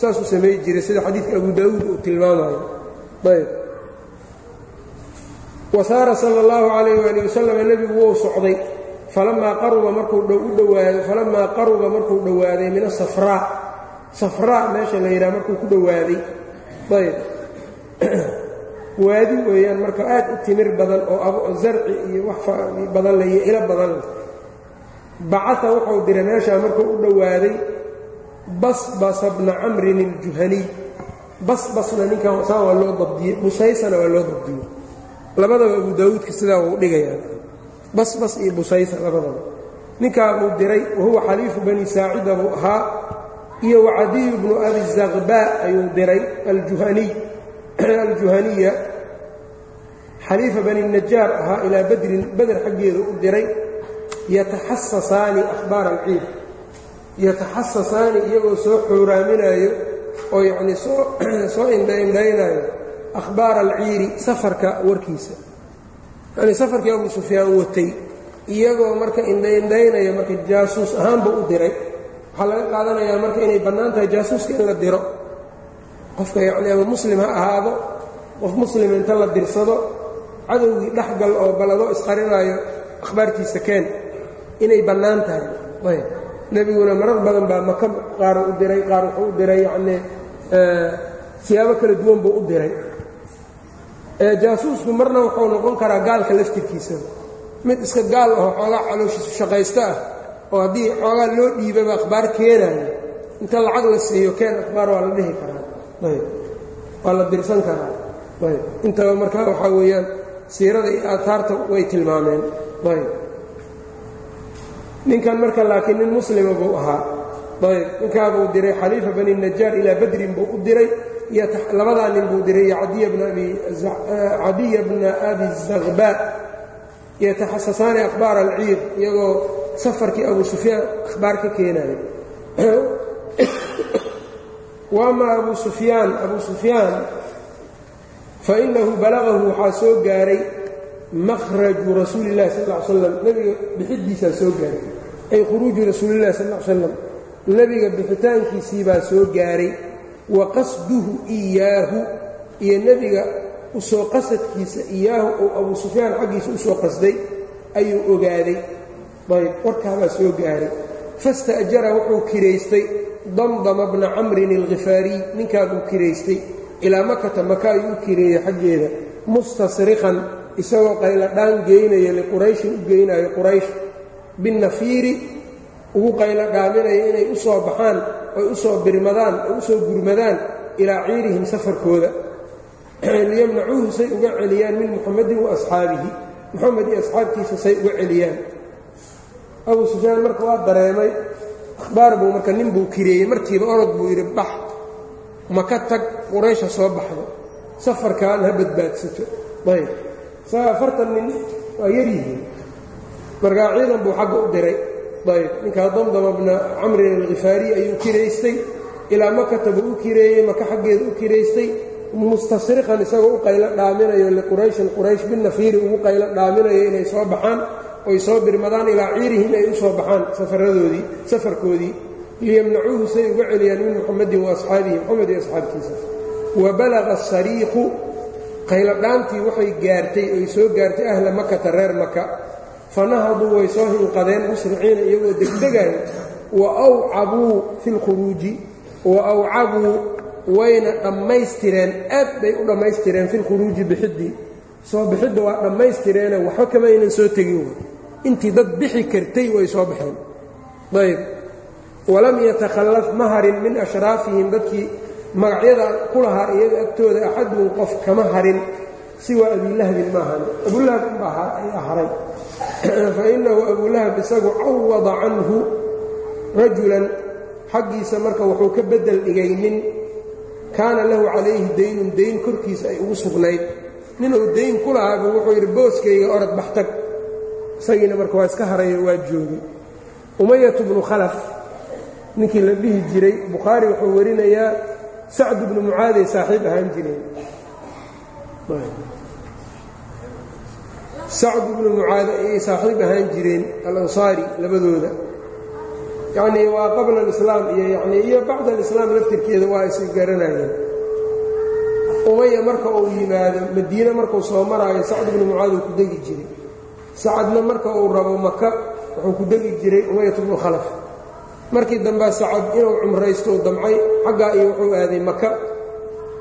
Saasuu samayn jiray sida xadiidka abu daawuud uu tilmaamayo ayb wasaara sala allahu calayh waali wasalam nebigu wou socday. Falamaa qaruba markuu u dhowaaday. Falamaa qaruba markuu dhowaaday min asafraa safraa meesha la yidhaha markuu ku dhowaaday. Ayb. Waadi weeyaan marka aad u timir badan oo zarci iyo wax badan le iyo ilo badan. Leh bacaa wuxuu diray meeshaa markuu u dhowaaday basbasa bna camrin iljuhaniy basbasna ninkan saa waa loo dabdiyey busaysana waa loo dabdiyey labadaba abu daawuudka sidaa uu dhigayaa. Basbas iyo busaysa labadaba. Ninkaa buu diray wahuwa xaliifu bani saacida buu ahaa iyo wacadiyu bnu abi zakbaa ayuu diray aljuhaniy aljuhaniya. Xaliifa bani najaar ahaa ilaa badrin beder xaggeeda u diray yataxasasaani ahbaar alciid. Yataxasasaani iyagoo soo xooraaminaayo oo yacnii soo indhaindhaynaayo akhbaara alciiri safarka warkiisa. Yanii safarkii abu sufyaan watay iyagoo marka indhaindhaynaya marka jaasuus ahaanba u diray waxaa laga qaadanayaa marka inay bannaan tahay la diro. Qofka yacnii ama muslim ha ahaado qof muslim inta la dirsado cadowgii dhexgal oo baladoo isqarinaayo akhbaartiisa keen inay bannaan tahay. Ayb. Nebiguna marar badan baa maka qaar u diray qaar wuxuu u diray yacnii siyaabo kala duwan buu u diray. Jaasuusku marna wuxuu noqon karaa gaalka laftirkiisaba mid iska gaal aho xoogaa calooshiisu shaqaysto ah oo haddii xoogaa loo dhiibaba akhbaar keenaayo inta lacag la siiyo keen akhbaar waa la dhihi karaa. Ayb. Waa la dirsan karaa. Ayb. Intaba markaa waxaa weeyaan siirada iyo aataarta way tilmaameen. Ayb. Ninkan marka laakiin nin muslima buu ahaa. Ayb. Ninkaabuu diray xaliifa bani najaar ilaa badrin buu u diray iyo labadaa nin buu diray iyo cadiya bna abi zakbaa yataxasasaani akhbaar alciir iyagoo safarkii abu sufyaan akhbaar ka keenayo waama abu sufyaan abu sufyaan fainahu balagahu waxaa soo gaaray makraju rasuuli اllahi sal ly slam nebiga bixidiisaa soo gaaray. Ay khuruuju rasuulillahi sal ly slam nebiga bixitaankiisii baa soo gaaray. Wa qasduhu iyaahu iyo nebiga u soo qasadkiisa iyaahu oo abu sufyaan xaggiisa u soo qasday ayuu ogaaday ayb warkaabaa soo gaaray. Fasta'jara wuxuu kiraystay damdama bna camrin alkhifaariy ninkaa buu kiraystay ilaa makata maka ayuu kireeyey xaggeeda. Mustasriqan isagoo qayladhaan geynaya liqurayshin u geynayo quraysh. Binnafiiri ugu qaylo dhaaminaya inay u soo baxaan oy u soo birmadaan oy u soo gurmadaan ilaa ciirihim safarkooda. Liyamnacuuhu say uga celiyaan min muxamadin wa asxaabihi. Muxamed iyo asxaabtiisa say uga celiyaan abuu sufyaan marka waa dareemay akhbaar buu marka nin buu kireeyey markiiba orod buu yidhi bax maka tag quraysha soo baxdo safarkan ha badbaadsato. Ayb. Afartan nin waa yaryihiin markaa ciidan buu xagga u diray. Ayb. Ninkaa damdama bna camrin alkhifaariy ayuu kiraystay ilaa makata buu u kireeyey maka xaggeeda u kiraystay mustasriqan isagoo u qaylo dhaaminayo liqurayshin quraysh binafiiri ugu qaylo dhaaminayo inay soo baxaan oy soo birmadaan ilaa ciirihim ay u soo baxaan safaradoodii safarkoodii liyamnacuuhu say uga celiyaan min muxamadin wa asxaabihi moxamed iyo asxaabtiisa. Wa balaqa asariiqu qayladhaantii waxay gaartay oy soo gaartay ahla makata reer maka fanahaduu way soo hinqadeen musriciina iyagoo degdegaaya wa awcabuu fi lkhuruuji wa awcabuu wayna dhammaystireen aad bay u dhammaystireen fi lkhuruuji bixiddii soo bixidda waa dhammaystireene waxba kamaynan soo tegin intii dad bixi kartay way soo baxeen. Ayb walam yatakhallaf ma harin min ashraafihim dadkii magacyada ku lahaa iyaga agtooda axadun qof kama harin siwa abilahabin ma harin abulahab unbaa haray fa innahu abulahab isagu cawada canhu rajulan xaggiisa marka wuxuu ka beddel dhigay nin kaana lahu calayhi daynun dayn korkiisa ay ugu sugnayd. Ninuu dayn ku lahaabu wuxuu yidhi booskayga orod baxtag isagiina marka waa iska harayo waa joogay umayatu bnu khalaf ninkii la dhihi jiray bukhaari wuxuu warinayaa sacd bnu mucaaday saaxiib ahaan jireen sacd bnu mucaad ayay saaxiib ahaan jireen alansaari labadooda. Yacnii waa qabla alislaam iyo yanii iyo bacda alislaam laftirkeeda waa is garanayeen. Umaya marka uu yimaado madiine markuu soo maraayo sacd bnu mucaad uu ku degi jiray sacadna marka uu rabo maka wuxuu ku degi jiray umayat bnu khalaf. Markii dambea sacad inuu cumraysto u damcay xaggaa iyo wuxuu aaday maka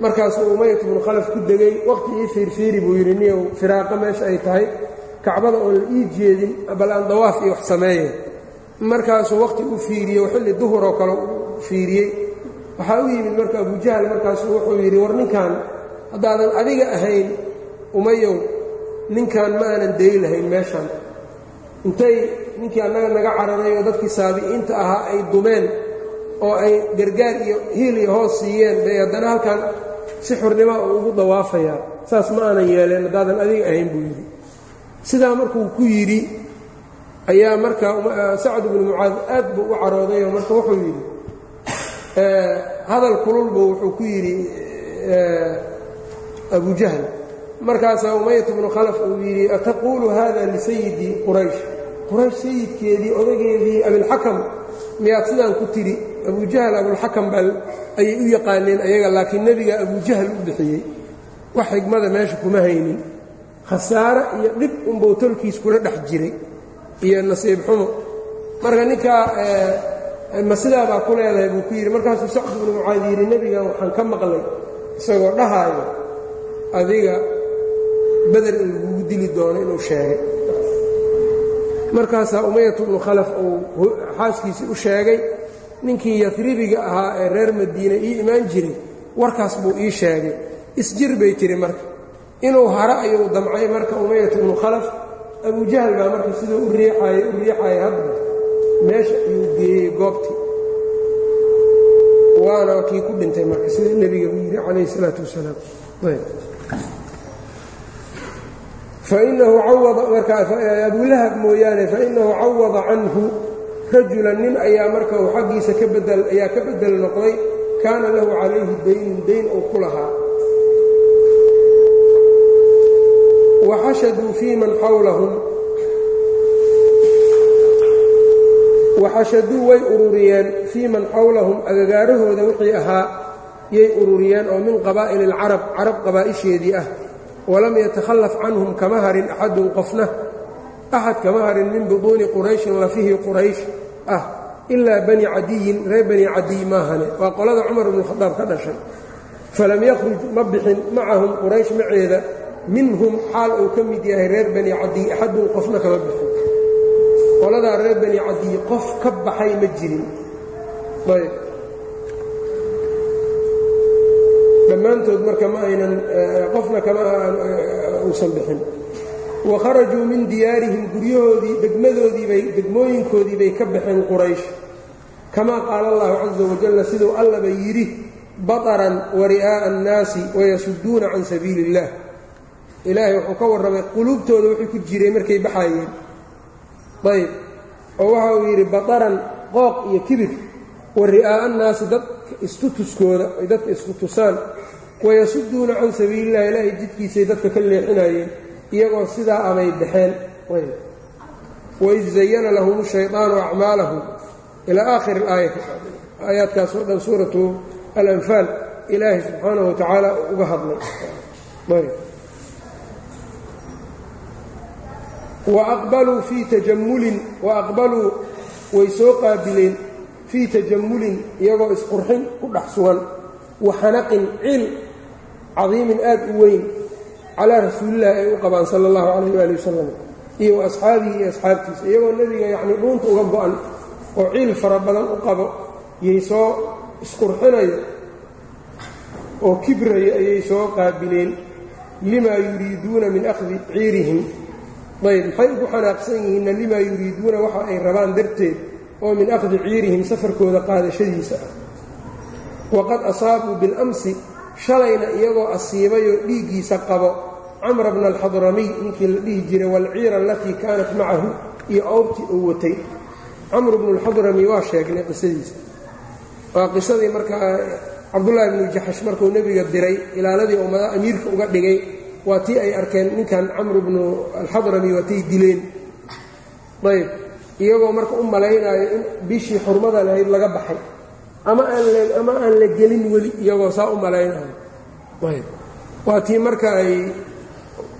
markaasuu umayat bnu khalaf ku degay wakhti ii fiirfiiri buu yidhi niyow firaaqa meesha ay tahay. Kacbada oon la ii jeedin bal aan dawaaf iyo wax sameeye markaasuu wakhti u fiiriyey xilli duhur oo kale u fiiriyey. Waxaa u yimid marka abujahl markaasuu wuxuu yidhi war ninkan haddaadan adiga ahayn umayow ninkan ma aanan dayi lahayn meeshan. Intay ninkii annaga naga cararay oo dadkii saabi'iinta ahaa ay dumeen oo ay gargaar iyo hiil iyo hoos siiyeen bay haddana halkan si xurnima uu ugu dawaafayaa saas ma aanan yeeleen haddaadan adiga ahayn buu yidhi. Sidaa markuu ku yidhi ayaa marka sacd bnu mucaad aad buu u caroodayoo marka wuxuu yidhi hadal kululbu wuxuu ku yidhi abujahl markaasaa umayat bnu khalaf uu yidhi ataquulu hada lisayidi quraysh? Quraysh sayidkeedii odageedii abilxakam miyaad sidaan ku tidhi? Abujahl abulxakam baa ayay u yaqaaneen ayaga laakiin nebiga abujahl u bixiyey. Wax xigmada meesha kuma haynin. Khasaare iyo dhib unbuu tolkiis kula dhex jiray iyo nasiib xumo. Marka ninkaa ma sidaa ku leedahay buu ku yidhi. Markaasuu sacd bnu mucaad yidhi nebigan waxaan ka maqlay isagoo dhahaayo adiga beder in lagugu dili doono inuu sheegay. Markaasaa umayat bnu khalaf uu xaaskiisii u sheegay ninkii yafribiga ahaa ee reer madiine ii imaan jiray warkaas buu ii sheegay. Isjir bay tiri marka. Inuu haro ayuu damcay marka umayat bnu khalaf. Abujahl baa marka siduu u riixaayay u riixaayay hadba meesha ayuu geeyey goobtii waana kii ku dhintay marka sida nebiga uu yidhi calayh isalaatu wasalaam fainahu cawada marka abulahab mooyaane fainahu cawada canhu rajulan nin ayaa marka uu xaggiisa ka bedel ayaa ka bedel noqday kaana lahu calayhi daynun dayn uu ku lahaa. waxashaduu fii man xawlahum waxashaduu way ururiyeen fii man xawlahum agagaarahooda wixii ahaa yay ururiyeen oo min qabaa'ili alcarab carab qabaa'isheedii ah walam yatakhallaf canhum kama harin axadun qofna. Axad kama harin min buduuni qurayshin lafihii quraysh. Ah ilaa bani cadiyin reer bani cadiy maahane. Waa qolada cumar bnu khadaab ka dhashay. Falam yakhruj ma bixin macahum quraysh maceeda. Minhum xaal uu ka mid yahay reer bani cadiy axadun qofna kama bixin. Qoladaa reer bani cadiy qof ka baxay ma jirin. Ayb dhammaantood marka ma aynan qofna kama uusan bixin. Wa kharajuu min diyaarihim guryahoodii degmadoodiibay degmooyinkoodii bay ka baxeen quraysh. Kamaa qaala allahu caza wajalla siduu allaba yidhi bataran wa ri'aa'a annaasi wayasuduuna can sabiili illah ilaahay wuxuu ka warramay quluubtooda wixii ku jiray markay baxaayeen ayb oo waxa uu yidhi bataran qooq iyo kibir wa ri'aa'a annaasi dadka istutuskooda ay dadka istutusaan wayasuduuna can sabiili illahi ilaahay jidkiisay dadka ka leexinayeen iyagoo sidaa amay baxeen waid zayana lahum shayطaanu acmaalahum. Ilaa aakhiri اlaayati aayaadkaas oo dhan suuratu alanfaal ilaahay subxaanahu watacaala uga hadlay. Waaqbaluu fii tajamulin waaqbaluu way soo qaabileen fii tajamulin iyagoo isqurxin ku dhex sugan waxanaqin cil cadiimin aad u weyn calaa rasuulillahi ay u qabaan sala allahu calayh waali wasalam iyo wa asxaabihi iyo asxaabtiisa iyagoo nebiga yacnii dhuunta uga go-an oo ciil fara badan u qabo yay soo isqurxinayo oo kibraya ayay soo qaabileen limaa yuriiduuna min akhdi ciirihim. Ayb maxay ugu xanaaqsan yihiinna limaa yuriiduuna waxa ay rabaan darteed oo min akhdi ciirihim safarkooda qaadashadiisa ah. Waqad asaabuu bilamsi shalayna iyagoo asiibayoo dhiiggiisa qabo camra bna alxadramiy ninkii la dhihi jiray waalciira alatii kaanat macahu iyo awrtii uu watay. Camru bnu lxadrami waa sheegnay qisadiisa. Waa qisadii markaa cabdullaahi bnu jaxash markuu nebiga diray ilaaladii ummada amiirka uga dhigay waa tii ay arkeen ninkan camru bnu alxadrami waa tay dileen. Ayb iyagoo marka u malaynaayo in bishii xurmada lahayd laga baxay. Ama aanama aan la gelin weli iyagoo saa u malaynayo. Waa tii marka ay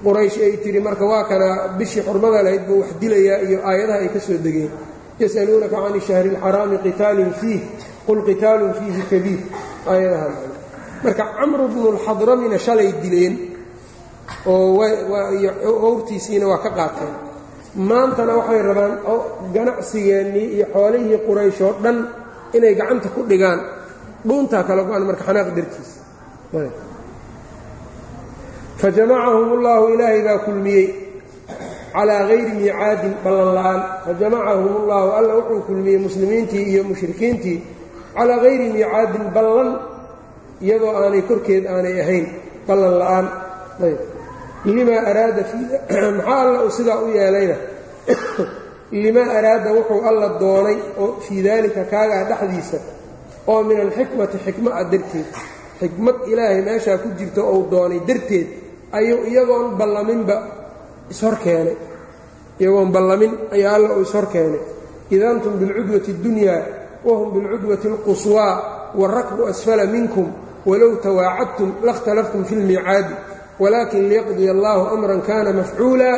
quraysh ay tidhi marka waa kana bishii xurmada lahayd buu wax dilayaa iyo aayadaha ay ka soo degeen. Yasaluunaka can shahri اlxaraami qitaalin fiih qul qitaalun fiihi kabiir aayadaha. Marka camru bnu lxadramina shalay dileen oo owrtiisiina waa ka qaateen maantana waxay rabaan ganacsigeennii iyo xoolihii quraysh oo dhan inay gacanta ku dhigaan. Dhuuntaa kala go-an marka xanaaq dartiisa fajamacahum ullahu ilaahay baa kulmiyey calaa hayri miicaadin ballan la'aan. Fajamacahum ullahu alla wuxuu kulmiyey muslimiintii iyo mushrikiintii calaa hayri miicaadin ballan iyadoo aanay korkeed aanay ahayn ballan la'aan limaa araada maxaa alla uu sidaa u yeelayna limaa araada wuxuu alla doonay oo fii daalika kaagaa dhexdiisa oo min alxikmati xikma ah darteed xikmad ilaahay meeshaa ku jirto ou doonay darteed ayuu iyagoon ballaminba ishor keenay iyagoon ballamin ayaa alla uu ishor keenay id antum bilcudwati اddunyaa wahum bilcudwati اlquswaa wاlrakbu asfala minkum walow tawaacadtum lakhtalaftum fi اlmiicaadi walakin liyaqdiya allahu amran kana mafcuula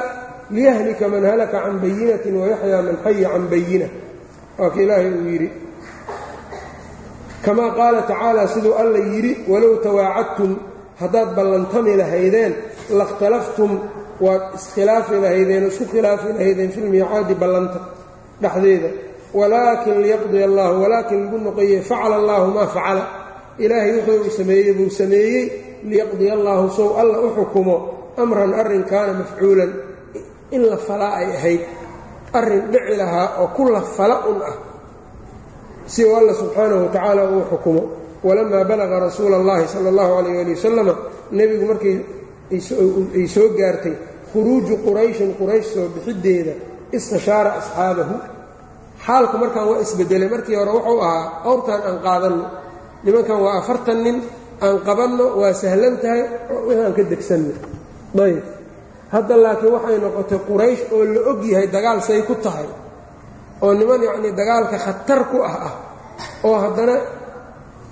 liyahlika man halaka can bayinatin wayaxyaa man xaya can bayina waa ka ilaahay uu yidhi. Kamaa qaala tacaala siduu alla yidhi walow tawaacadtum haddaad ballantami lahaydeen lakhtalaftum waad iskhilaafi lahaydeen isku khilaafi lahaydeen filmiicaadi ballanta dhexdeeda. Walaakin liyaqdiya allahu walaakin lagu noqoyey facala allaahu maa facala. Ilaahay wuxuu uu sameeyey buu sameeyey liyaqdiya allaahu sow alla u xukumo amran arrin kaana mafcuulan in la falaa ay ahayd. Arrin dhici lahaa oo ku la fala un ah. Si uu alla subxaanahu wa tacaala uu xukumo. Walamaa balaqa rasuula اllahi sala اllahu alayh ali wasalama nebigu markay ay soo gaartay khuruuju qurayshin quraysh soo bixiddeeda istashaara asxaabahu. Xaalku markaan waa isbedelay. Markii hore wuxuu ahaa awrtaan aan qaadanno. Nimankan waa afartan nin aan qabanno waa sahlan tahay aan ka degsanno. Ayb hadda laakiin waxay noqotay quraysh oo la og yahay dagaal say ku tahay oo niman yacnii dagaalka khatar ku ah ah oo haddana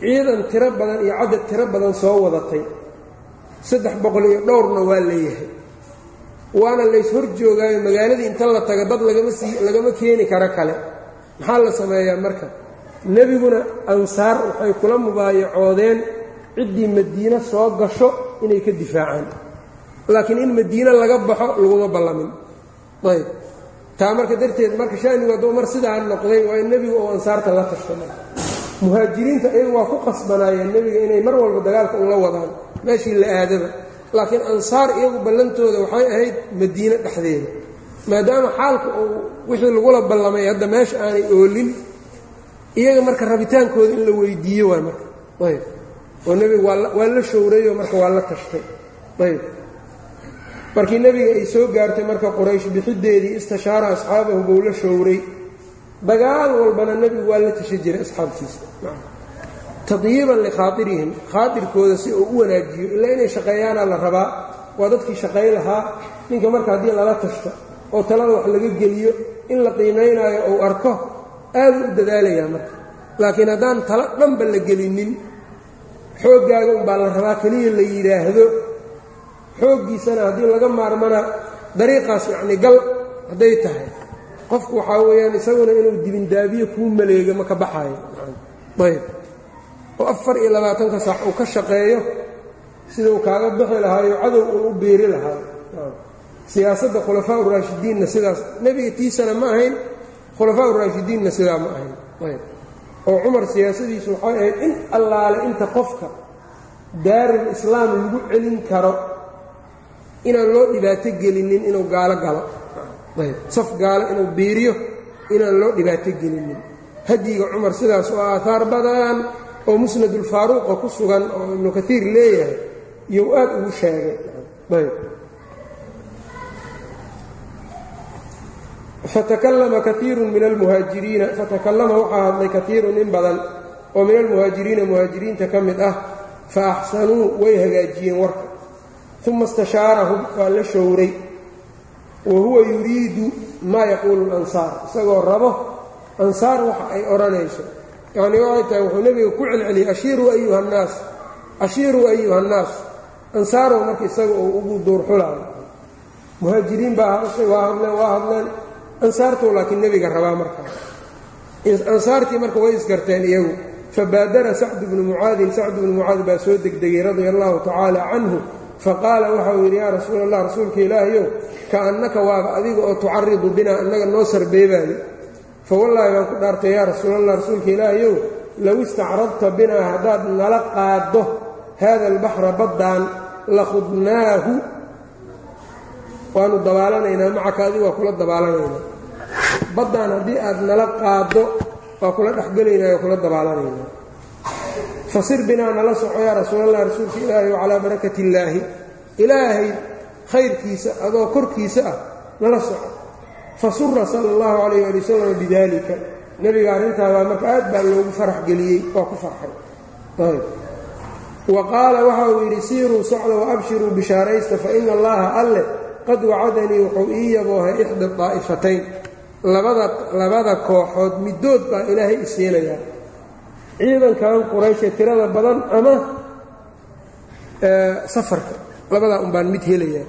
ciidan tiro badan iyo cadad tiro badan soo wadatay. Saddex boqol iyo dhowrna waa leeyahay waana lays hor joogaayo magaaladii inta la taga dad lagama sii lagama keeni karo kale. Maxaa la sameeyaa marka? Nebiguna ansaar waxay kula mubaayacoodeen ciddii madiine soo gasho inay ka difaacaan. Laakiin in madiine laga baxo laguma ballamin. Ayb. Taa marka darteed marka shanigu hadduu mar sidaa noqday waa in nebigu uu ansaarta la tashtamay muhaajiriinta iyagu waa ku qasbanaayeen nebiga inay mar walba dagaalka ula wadaan meeshii la aadaba. Laakiin ansaar iyagu ballantooda waxay ahayd madiine dhexdeeda. Maadaama xaalka uu wixii lagula ballamay hadda meesha aanay oolin iyaga marka rabitaankooda in la weydiiyo waay marka. Ayb oo nebigu waa la showrayoo marka waa la tashtay ayb. Markii nebiga ay soo gaartay marka quraysh bixiddeedii istashaara asxaabahu buu la showray. Dagaal walbana nebigu waa la tashi jiray asxaabtiisa. Tadyiiban likhaairihim khaairkooda si uu u wanaajiyo ilaa inay shaqeeyaana la rabaa waa dadkii shaqay lahaa ninka marka haddii lala tashto oo talada wax laga geliyo in la qiimaynaayo uu arko aadu u dadaalayaa marka. Laakiin haddaan talo dhanba la gelinin xooggaaga unbaa la rabaa keliya la yidhaahdo. Xooggiisana haddii laga maarmana dariiqaas yacni gal hadday tahay. Qofku waxaa weeyaan isaguna inuu dibindaabiyo kuu maleego ma ka baxaayo. Ayb. Oo afar iyo labaatanka saac uu ka shaqeeyo siduu kaaga bixi lahaayo cadow uu u biiri lahaayo. Siyaasadda khulafaa uraashidiinna sidaas nebiga tiisana ma ahayn khulafaa uraashidiinna sidaa ma ahayn. Ayb oo cumar siyaasadiisu waxay ahayd in allaale inta qofka daarul islaam lagu celin karo inaan loo dhibaato gelinin inuu gaalo galo. Saf gaalo inuu biiriyo inaan loo dhibaato gelinin. Hadyiga cumar sidaas oo aahaar badan oo musnadulfaaruuqa ku sugan oo ibnu kaiir leeyahay iyou aad ugu sheegay fatakallama kaiiru min almuhaajiriina fatakallama waxaa hadlay kaiirun in badan oo min almuhaajiriina muhaajiriinta ka mid ah fa axsanuu way hagaajiyeen warka. Uma istashaarahum waa la showray. Wa huwa yuriidu maa yaquulu lansaar isagoo rabo ansaar waxa ay odhanayso. Yacnii waxay tahay wuxuu nebiga ku celceliyey ashiiruu ayuha nnaas ashiiruu ayuha nnaas. Ansaarow marka isaga uu ugu duurxulaayo muhaajiriin baa waa hadleen waa hadleen ansaartuu laakiin nebiga rabaa markaa ansaartii marka way isgarteen iyagu. Fabaadara sacdu bnu mucaadin sacdu bnu mucaad baa soo degdegay radia allahu tacaala canhu faqaala waxau yidhi yaa rasuul allah rasuulka ilaahayow kaannaka waaba adiga oo tucaridu binaa annaga noo sarbeebaayo fawallaahi baan ku dhaartay yaa rasuulallah rasuulka ilaahayow low istacradta binaa haddaad nala qaaddo haada albaxra baddaan lakhudnaahu waanu dabaalanaynaa macaka adigu waa kula dabaalanaynaa baddaan haddii aad nala qaaddo waa kula dhexgelaynaa kula dabaalanaynaa fasir binaa nala soco yaa rasuulallah rasuulka ilaahay calaa barakati illaahi ilaahay khayrkiisa adoo korkiisa ah nala soco. Fasura sala allahu calayh ali wasalam bidalika nebiga arrintaabaa marka aad baa loogu farax geliyey waa ku farxay. Wa qaala waxa uu yidhi siiruu socda wa abshiruu bishaaraysta fa ina allaha alle qad wacadanii wuxuu ii yaboohay ixda daa'ifatayn. Labada kooxood middood baa ilaahay isiinayaa ciidankan qurayshe tirada badan ama safarka labadaa un baan mid helayaa.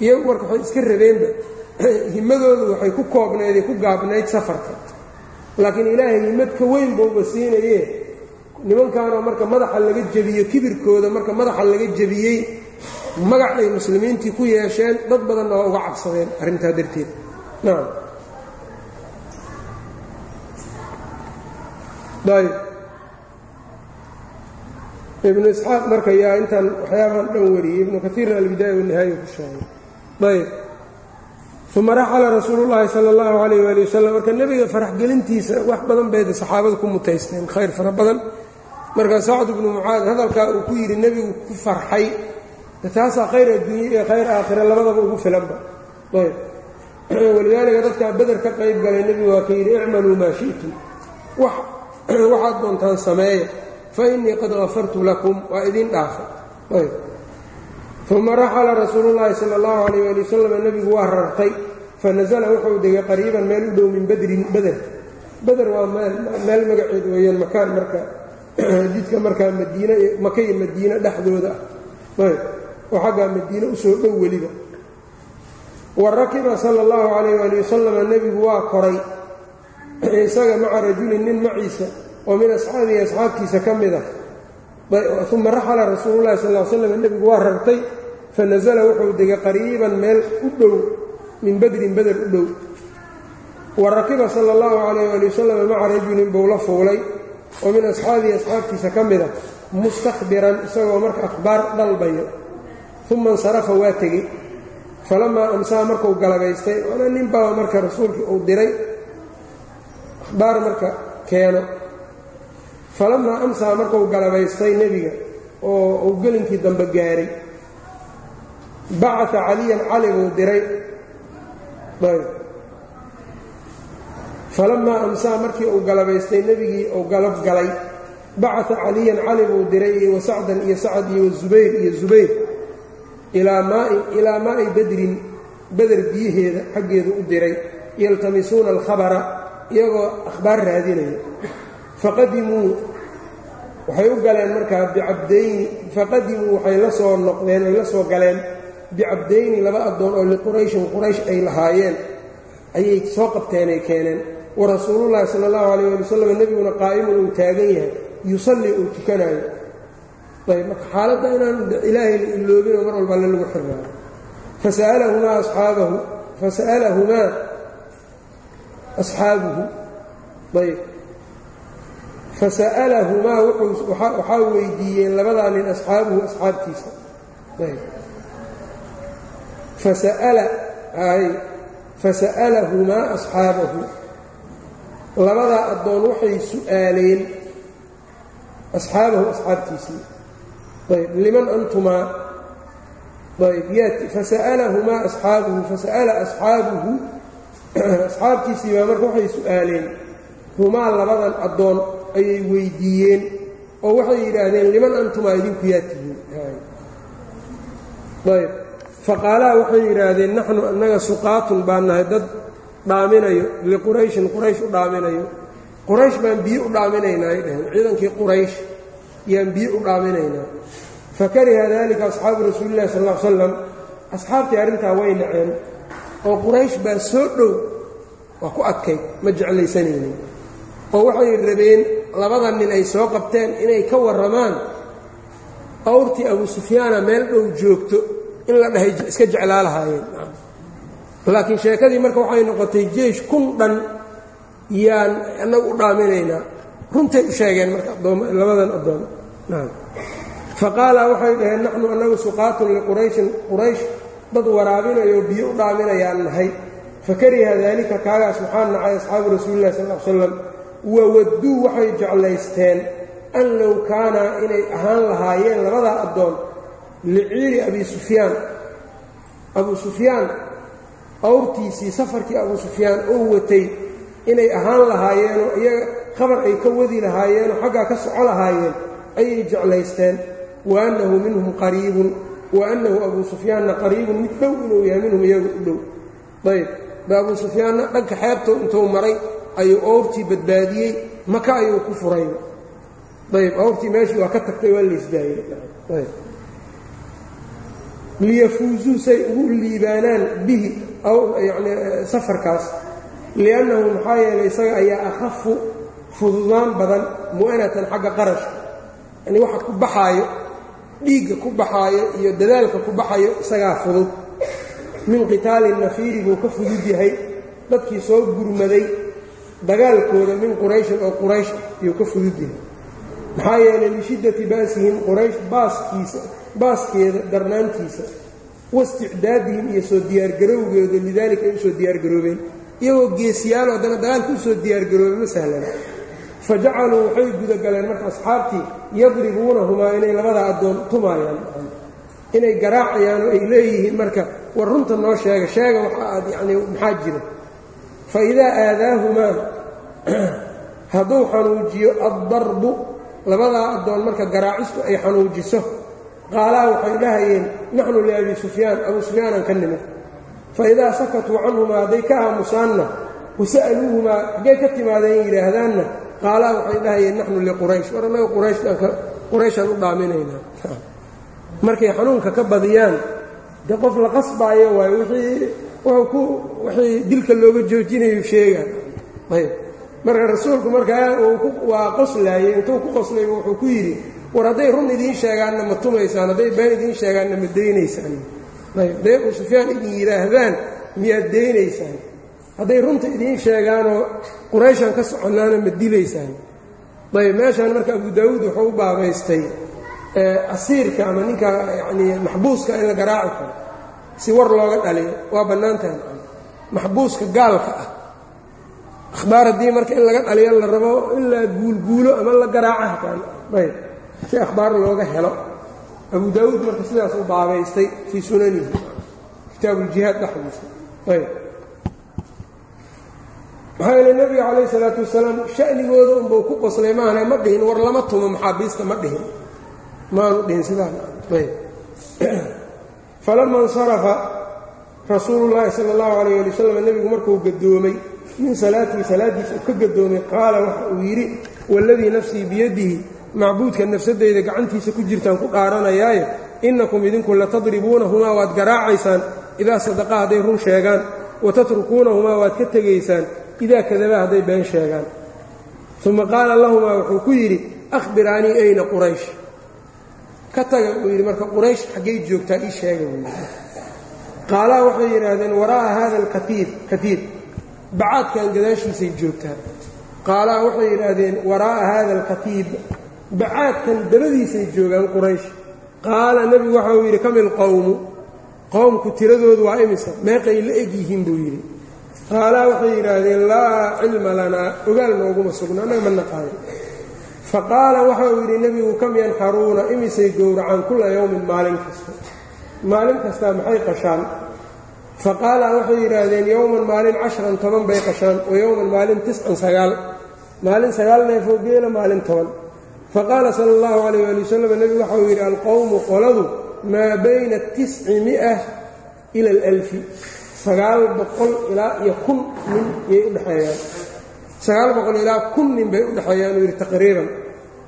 Iyagu marka waxay iska rabeenba himadoodu waxay ku koobnayday ku gaabnayd safarka. Laakiin ilaahay himad ka weyn bauba siinayee. Nimankaanoo marka madaxa laga jebiyo kibirkooda marka madaxa laga jebiyey magac ay muslimiintii ku yeesheen dad badanna waa uga cabsadeen arrintaa darteed. Nacam ayb ibnu isxaaq marka yaa intaan waxyaabahan dhan wariyey ibnu kaiirna albidaaya wanihaaya ku sheegay ayb uma raxala rasuulu llaahi sala allahu calayh waali wasalam marka nebiga faraxgelintiisa wax badan bayda saxaabada ku mutaysteen khayr fara badan. Marka sacd ibnu mucaad hadalkaa uu ku yidhi nebigu ku farxay taasaa khayr adduunye iyo khayr aakhira labadaba ugu filanba. Ayb. Walidaalika dadkaa beder ka qayb galay nebigu waa ka yidhi icmaluu maa shi'tum. Waxaad doontaan sameeya. Fa innii qad gafartu lakum waa idin dhaafay. Ayb. Uma raxala rasuulu llaahi sala allahu calayh ali wasalam nebigu waa rartay. Fanasala wuxuu degay qariiban meel u dhow min badrin beder beder waa meel magaceed weeyaan makaan marka jidka markaa madiine maka iyo madiine dhexdooda. Ah ayb oo xaggaa madiine u soo dhow weliba. Wa rakiba sala allahu calayh ali wasalam nebigu waa koray. Isaga maca rajulin nin maciisa oo min asxaabihi asxaabtiisa ka mid ah. Uma raxala rasuulu llahi sal l slam nebigu waa rartay. Fanasala wuxuu degay qariiban meel u dhow min badrin beder u dhow. Wa rakiba sala allahu calayh ali wasalam maca rajulin buu la fuulay oo min asxaabihi asxaabtiisa ka mid ah. Mustakbiran isagoo marka akhbaar dalbayo uma insarafa waa tegey falamaa amsaa markuu galabaystay waana nin baa marka rasuulkii uu diray akhbaar marka keeno falamaa amsaa markuu galabaystay nebiga oo uu gelinkii dambe gaaray bacata caliyan cali buu diray falamaa amsaa markii uu galabaystay nebigii uu galab galay bacata caliyan cali buu diray iyo wasacdan iyo sacad iyo wazubayr iyo zubayr ilaa maa'i badrin beder biyaheeda xaggeedu u diray yaltamisuuna alkhabara iyagoo akhbaar raadinaya. Faqadimuu waxay u galeen markaa bicabdayni faqadimuu waxay la soo noqdeen ay la soo galeen bicabdayni laba addoon oo liqurayshin quraysh ay lahaayeen. Ayay soo qabteenay keeneen. Wa rasuulullaahi sala allahu calayh ali wasalam nebiguna qaa'imun uu taagan yahay yusallii uu tukanaayo marka xaaladda inaan ilaahay la iloobinoo mar walba alle lagu xirnaayo fasa'alahumaa asxaabahu fasa'alahumaa asxaabuhu. Ayb fasa'alahumaa waxaa weydiiyeen labadaa nin asxaabuhu asxaabtiisa. Fasa'alahumaa asxaabahu. Labadaa addoon waxay su'aaleen asxaabahu asxaabtiisii ayb liman antumaa ayb yaati fasa'alahumaa asxaabuhu fasa'ala asxaabuhu asxaabtiisii baa marka waxay su'aaleen humaa labadan addoon ayay weydiiyeen oo waxay yidhaahdeen liman antumaa idinku yaa tihiin ayb faqaalaa waxay yidhaahdeen naxnu annaga suqaatun baan nahay dad dhaaminayo liqurayshin quraysh u dhaaminayo quraysh baan biyo u dhaaminaynaa ay dhaheen ciidankii quraysh yaan biyo u dhaaminaynaa fakariha dalika asxaabu rasuuli illahi sal l slam asxaabtii arrintaa way naceen oo quraysh baa soo dhow waa ku adkayd ma jeclaysanaynin oo waxay rabeen labada nin ay soo qabteen inay ka warramaan. Awrtii abu sufyaana meel dhow joogto in la dhahay iska jeclaa lahaayeen laakiin sheekadii marka waxay noqotay jeish kun dhan yaan annagu u dhaaminaynaa runtay u sheegeen marka labadan addoon faqaala waxay dhaheen naxnu annagu suqaatun liqurayshin quraysh dad waraabinayo biyo u dhaaminayaan nahay. Fakariha daalika kaagaas waxaa nacay asxaabu rasuulillahi sal l slam wawadduu waxay jeclaysteen an low kaana inay ahaan lahaayeen labadaa addoon liciiri abi sufyaan. Abuu sufyaan awrtiisii safarkii abuu sufyaan oo watay inay ahaan lahaayeenoo iyaga khabar ay ka wadi lahaayeenoo xaggaa ka soco lahaayeen ayay jeclaysteen. Wa annahu minhum qariibun wa annahu abuu sufyaanna qariibun mid dhow inuu yahay minhum iyaga u dhow. Ayb ba abuu sufyaanna dhanka xeebto intuu maray ayuu awrtii badbaadiyey maka ayuu ku furay. Ayb awrtii meeshii waa ka tagtay waa laisdaayey liyafuuzuu say ugu liibaanaan bihi yani safarkaas. Liannahu maxaa yeelay isaga ayaa akhafu fududaan badan mu'anatan xagga qarashka yani waxa ku baxaayo dhiigga ku baxaayo iyo dadaalka ku baxayo isagaa fudud. Min qitaali nafiiri buu ka fudud yahay dadkii soo gurmaday dagaalkooda min qurayshin oo quraysh ayuu ka fudud yahay. Maxaa yeelay lishiddati baasihim quraysh baaskiisa baaskeeda darnaantiisa waisticdaadihim iyo soo diyaargarowgeeda lidaalika ay u soo diyaargaroobeen iyagoo geesiyaalo haddana dagaalka u soo diyaargaroobay ma sahlan fa jacaluu waxay gudagaleen marka asxaabtii yadribuunahumaa inay labadaa addoon tumaayaan inay garaacayaan oo ay leeyihiin marka war runta noo sheega sheega waxa aad yacnii maxaa jira? Fa idaa aadaahumaa hadduu xanuujiyo addarbu labadaa addoon marka garaacistu ay xanuujiso qaalaa waxay dhahayeen naxnu liabi sufyaan abuu sufyaanaan ka nimid. Fa idaa sakatuu canhumaa hadday ka aamusaanna wasa'aluuhumaa xaggay ka timaadeen yidhaahdaanna qaalaa waxay dhahayeen naxnu liquraysh war annaga qurayshaan u dhaaminaynaa. Markay xanuunka ka badiyaan dee qof la qasbaayo waayo wixii dilka looga joojinayu sheegaan ayb. Marka rasuulku markaa waa qoslaayey intuu ku qoslayba wuxuu ku yidhi war hadday run idiin sheegaanna ma tumaysaan hadday been idiin sheegaanna ma daynaysaan. Ayb. Hadday abuu sufyaan idin yidhaahdaan miyaad daynaysaan hadday runta idiin sheegaanoo qurayshan ka soconnaana ma dilaysaan ayb meeshaan marka abu daawuud wuxuu u baabaystay asiirka ama ninka yanii maxbuuska in la garaaci karo. Si war looga dhaliyo waa bannaantahay maxbuuska gaalka ah. Akhbaar haddii marka in laga dhaliyo la rabo in la guulguulo ama la garaaco hataan ayb si akhbaar looga helo. Abu daawuud marka sidaas u baabaystay fii sunanihi kitaabuuljihaad dhexdiisa ayb maxaa yeele nebiga calayh isalaatu wasalaam sha'nigooda unbau ku qoslay maahane ma dhihin war lama tumo maxaabiista ma dhihin. Maanu dhihin sidaa ayb. Falama insarafa rasuulu llaahi sala allahu calayh ali wasalam nebigu markuu gadoomay min salaatihi salaaddiisa uu ka gadoomay qaala waxa uu yidhi waladii nafsii biyadihi macbuudka nafsadeyda gacantiisa ku jirtaan ku dhaaranayaaye innakum idinku latadribuunahumaa waad garaacaysaan idaa sadaqa hadday run sheegaan watatrukuunahumaa waad ka tegaysaan idaa kadabaa hadday been sheegaan. Uma qaala lahumaa wuxuu ku yidhi ahbiraanii ayna quraysh. Ka taga buu yidhi marka quraysh xaggay joogtaa ii sheega buu yidhi. Qaalaa waxay yidhaahdeen waraa'a haada alkaiir kaiir bacaadkan gadaashiisay joogtaan. Qaalaa waxay yidhaahdeen waraa'a haada alkatiib bacaadkan dabadiisay joogaan quraysh. Qaala nebigu waxa uu yidhi kamil qowmu qowmku tiradoodu waa imisa meeqay la eg yihiin buu yidhi qaalaa waxay yidhaahdeen laa cilma lanaa ogaal nooguma sugno annaga ma naqaano. Fa qaala waxa uu yidhi nebigu kam yanxaruuna? Imisay gowracaan kulla yowmin maalin kasta. Maalin kastaa maxay qashaan? Fa qaala waxay yidhaahdeen yowman maalin cashran toban bay qashaan wa yowman maalin tiscan sagaal. Maalin sagaal neefoo geela maalin toban. Fa qaala sala allahu calayh waali wasalam nebigu waxa uu yidhi alqowmu qoladu maa bayna tisci mia ila alalfi sagaal boqol ilaa iyo kun nin yay udhexeeyaan sagaal boqol ilaa kun nin bay udhexeeyaan uu yidhi taqriiban.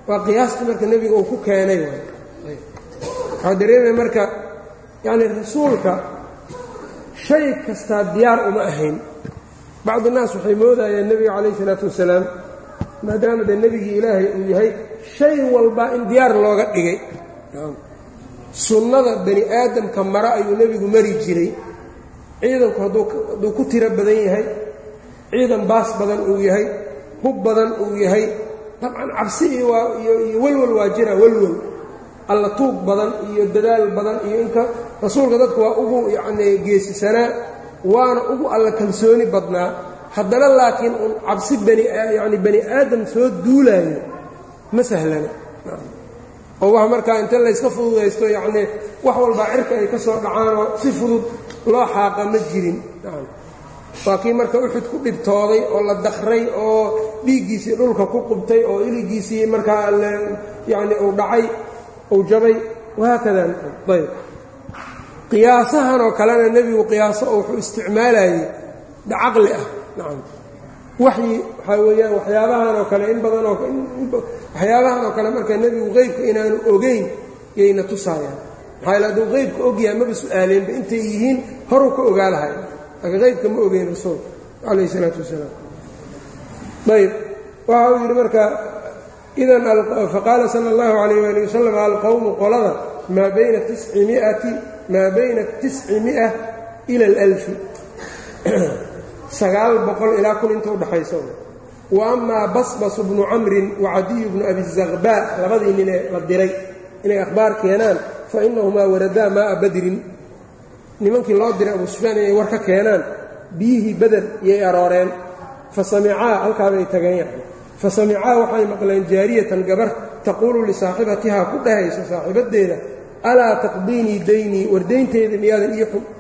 Waa qiyaastii marka nebiga uu ku keenay waxaa dareemaya marka yacni rasuulka shay kastaa diyaar uma ahayn. Bacdi naas waxay moodayeen nebiga calayh isalaatu wasalaam maadaama dee nebigii ilaahay uu yahay shay walba in diyaar looga dhigay. Sunnada bani aadamka mara ayuu nebigu mari jiray ciidanku hadduu ku tiro badan yahay ciidan baas badan uu yahay hub badan uu yahay dabcan cabsi iyo welwal waa jira welwal alla tuug badan iyo dadaal badan iyo inka rasuulka dadku waa ugu yacnii geesisanaa waana ugu alla kalsooni badnaa. Haddana laakiin un cabsi bani yacni bani aadam soo duulaayo ma sahlana oo wax markaa inta layska fududaysto yacnii wax walbaa cirka ay ka soo dhacaanoo si fudud loo xaaqa ma jirin. Waa kii marka uxud ku dhibtooday oo la dakray oo dhiiggiisii dhulka ku qubtay oo iligiisii markaa yacni uu dhacay uu jabay wahaakada ayb. Qiyaasahan oo kalena nebigu qiyaaso wuxuu isticmaalayey caqli ah. Nacam waxyi waxaa weeyaan waxyaabahan oo kale in badan oo waxyaabahan oo kale marka nebigu qeybka inaanu ogeyn yayna tusaayaan maxaa yale hadduu qeybka ogyahay maba su'aaleenba intay yihiin horuu ka ogaa lahay laakiin qeybka ma ogeyn rasuulka calayh isalaatu wasalaam. Ayb waxa uu yidhi marka idan faqaala sala allahu calayh waali wasalam alqowmu qolada maa bayna tisci miati maa bayna tisci mia ila alalfi sagaal boqol ilaa kun inta udhaxaysa wa amaa basbasu bnu camrin wa cadiyu bnu abi zaqbaa labadii ninee la diray. Inay akhbaar keenaan fa inahumaa waradaa maaa badrin. Nimankii loo diray abu sufyaan inay war ka keenaan biyihii beder iyay arooreen. Fa samicaa halkaabay tageen yani fa samicaa waxay maqleen jaariyatan gabar taquulu lisaaxibatihaa ku dhahayso saaxiibaddeeda alaa taqdiinii daynii war daynteeda miyaadan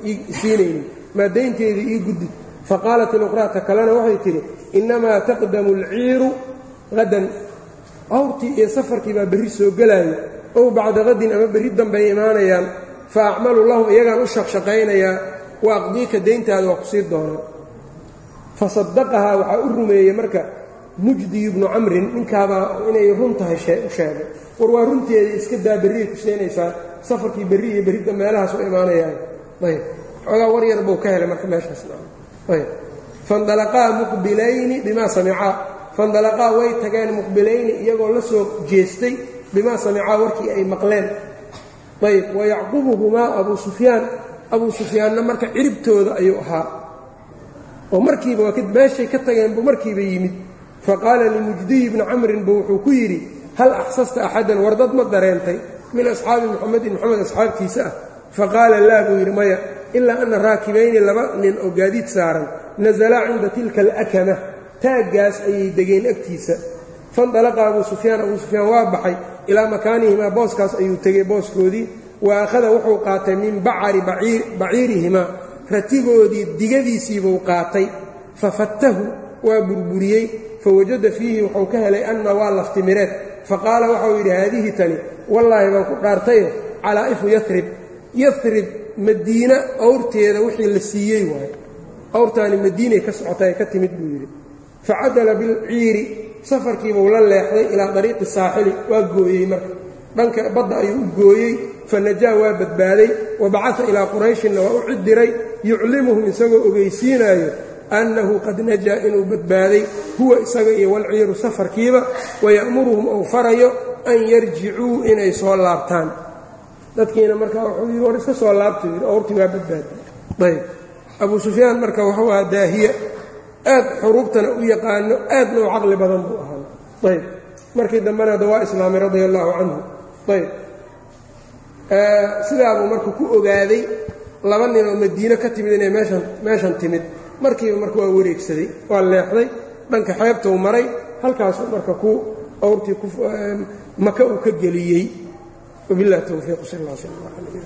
ii siinaynin maa daynteedii ii guddi faqaalat iluqraata kalena waxay tidhi innamaa taqdamu alciiru hadan awrtii iyo safarkii baa berri soo gelaayo ow bacda qadin ama berri dambay imaanayaan fa acmalu lahum iyagaan u shaqshaqaynayaa wa aqdiika dayntaada waa ku sii doonaa fa sadaqahaa waxaa u rumeeyey marka mujdiyu bnu camrin ninkaabaa inay run tahay u sheegay. War waa runteedii iska daa berriay ku siinaysaa safarkii berri iyo berridda meelahaas u imaanayaan. Ayb xoogaa war yar buu ka helay marka meeshaas ayb fandalaqaa muqbilayni bimaa samicaa fandalaqaa way tageen muqbilayni iyagoo la soo jeestay bimaa samicaa warkii ay maqleen. ayb wayacqubuhumaa abuu sufyaan abuu sufyaanna marka ciribtooda ayuu ahaa. oo markiiba meeshay ka tageen buu markiiba yimid. faqaala limujdiyi bni camrin buu wuxuu ku yidhi hal axsasta axadan war dad ma dareentay min asxaabi muxamedin moxamed asxaabtiisa ah. faqaala laa buu yidhi maya ilaa ana raakibayni laba nin oo gaadiid saaran nasalaa cinda tilka alakama taaggaas ayay degeen agtiisa. Fandalaqa abuu sufyaan abuu sufyaan waa baxay ilaa makaanihimaa booskaas ayuu tegey booskoodii wa akhada wuxuu qaatay min bacari baciirihimaa ratigoodii digadiisiibuu qaatay. Fafattahu waa burburiyey fawajada fiihi wuxuu ka helay anna waa laftimireed faqaala waxau yidhi haadihi tani wallaahi baan ku dhaartaye calaa'ifu yarib yarib madiina awrteeda wixii la siiyey waaye. Awrtaani madiinay ka socota ee ka timid buu yidhi. Facadala bilciiri safarkiibuu la leexday ilaa dariiqi saaxili waa gooyey marka. Dhanka badda ayuu u gooyey fanajaa waa badbaaday wa bacaa ilaa qurayshinna waa u cidiray yuclimuhum isagoo ogeysiinaayo annahu qad najaa inuu badbaaday huwa isaga iyo walciiru safarkiiba waya'muruhum ou farayo an yarjicuu inay soo laabtaan dadkiina markaa wuxuu yidhi war iska soo laabta yidhi awrtii waa badbaaday ayb abuu sufyaan marka wuxuu ahaa daahiya aad xuruubtana u yaqaano aadna u caqli badan buu ahaa. Ayb markii dambena ada waa islaamay radia allaahu canhu ayb sidaabuu marka ku ogaaday laba nin oo madiine ka timid inay meeshan meeshan timid. Markiiba marka waa wareegsaday waa leexday dhanka xeebtuu maray halkaasuu marka ku awrtii maka uu ka geliyey wabillahi towfiiq sal alla sl mxamed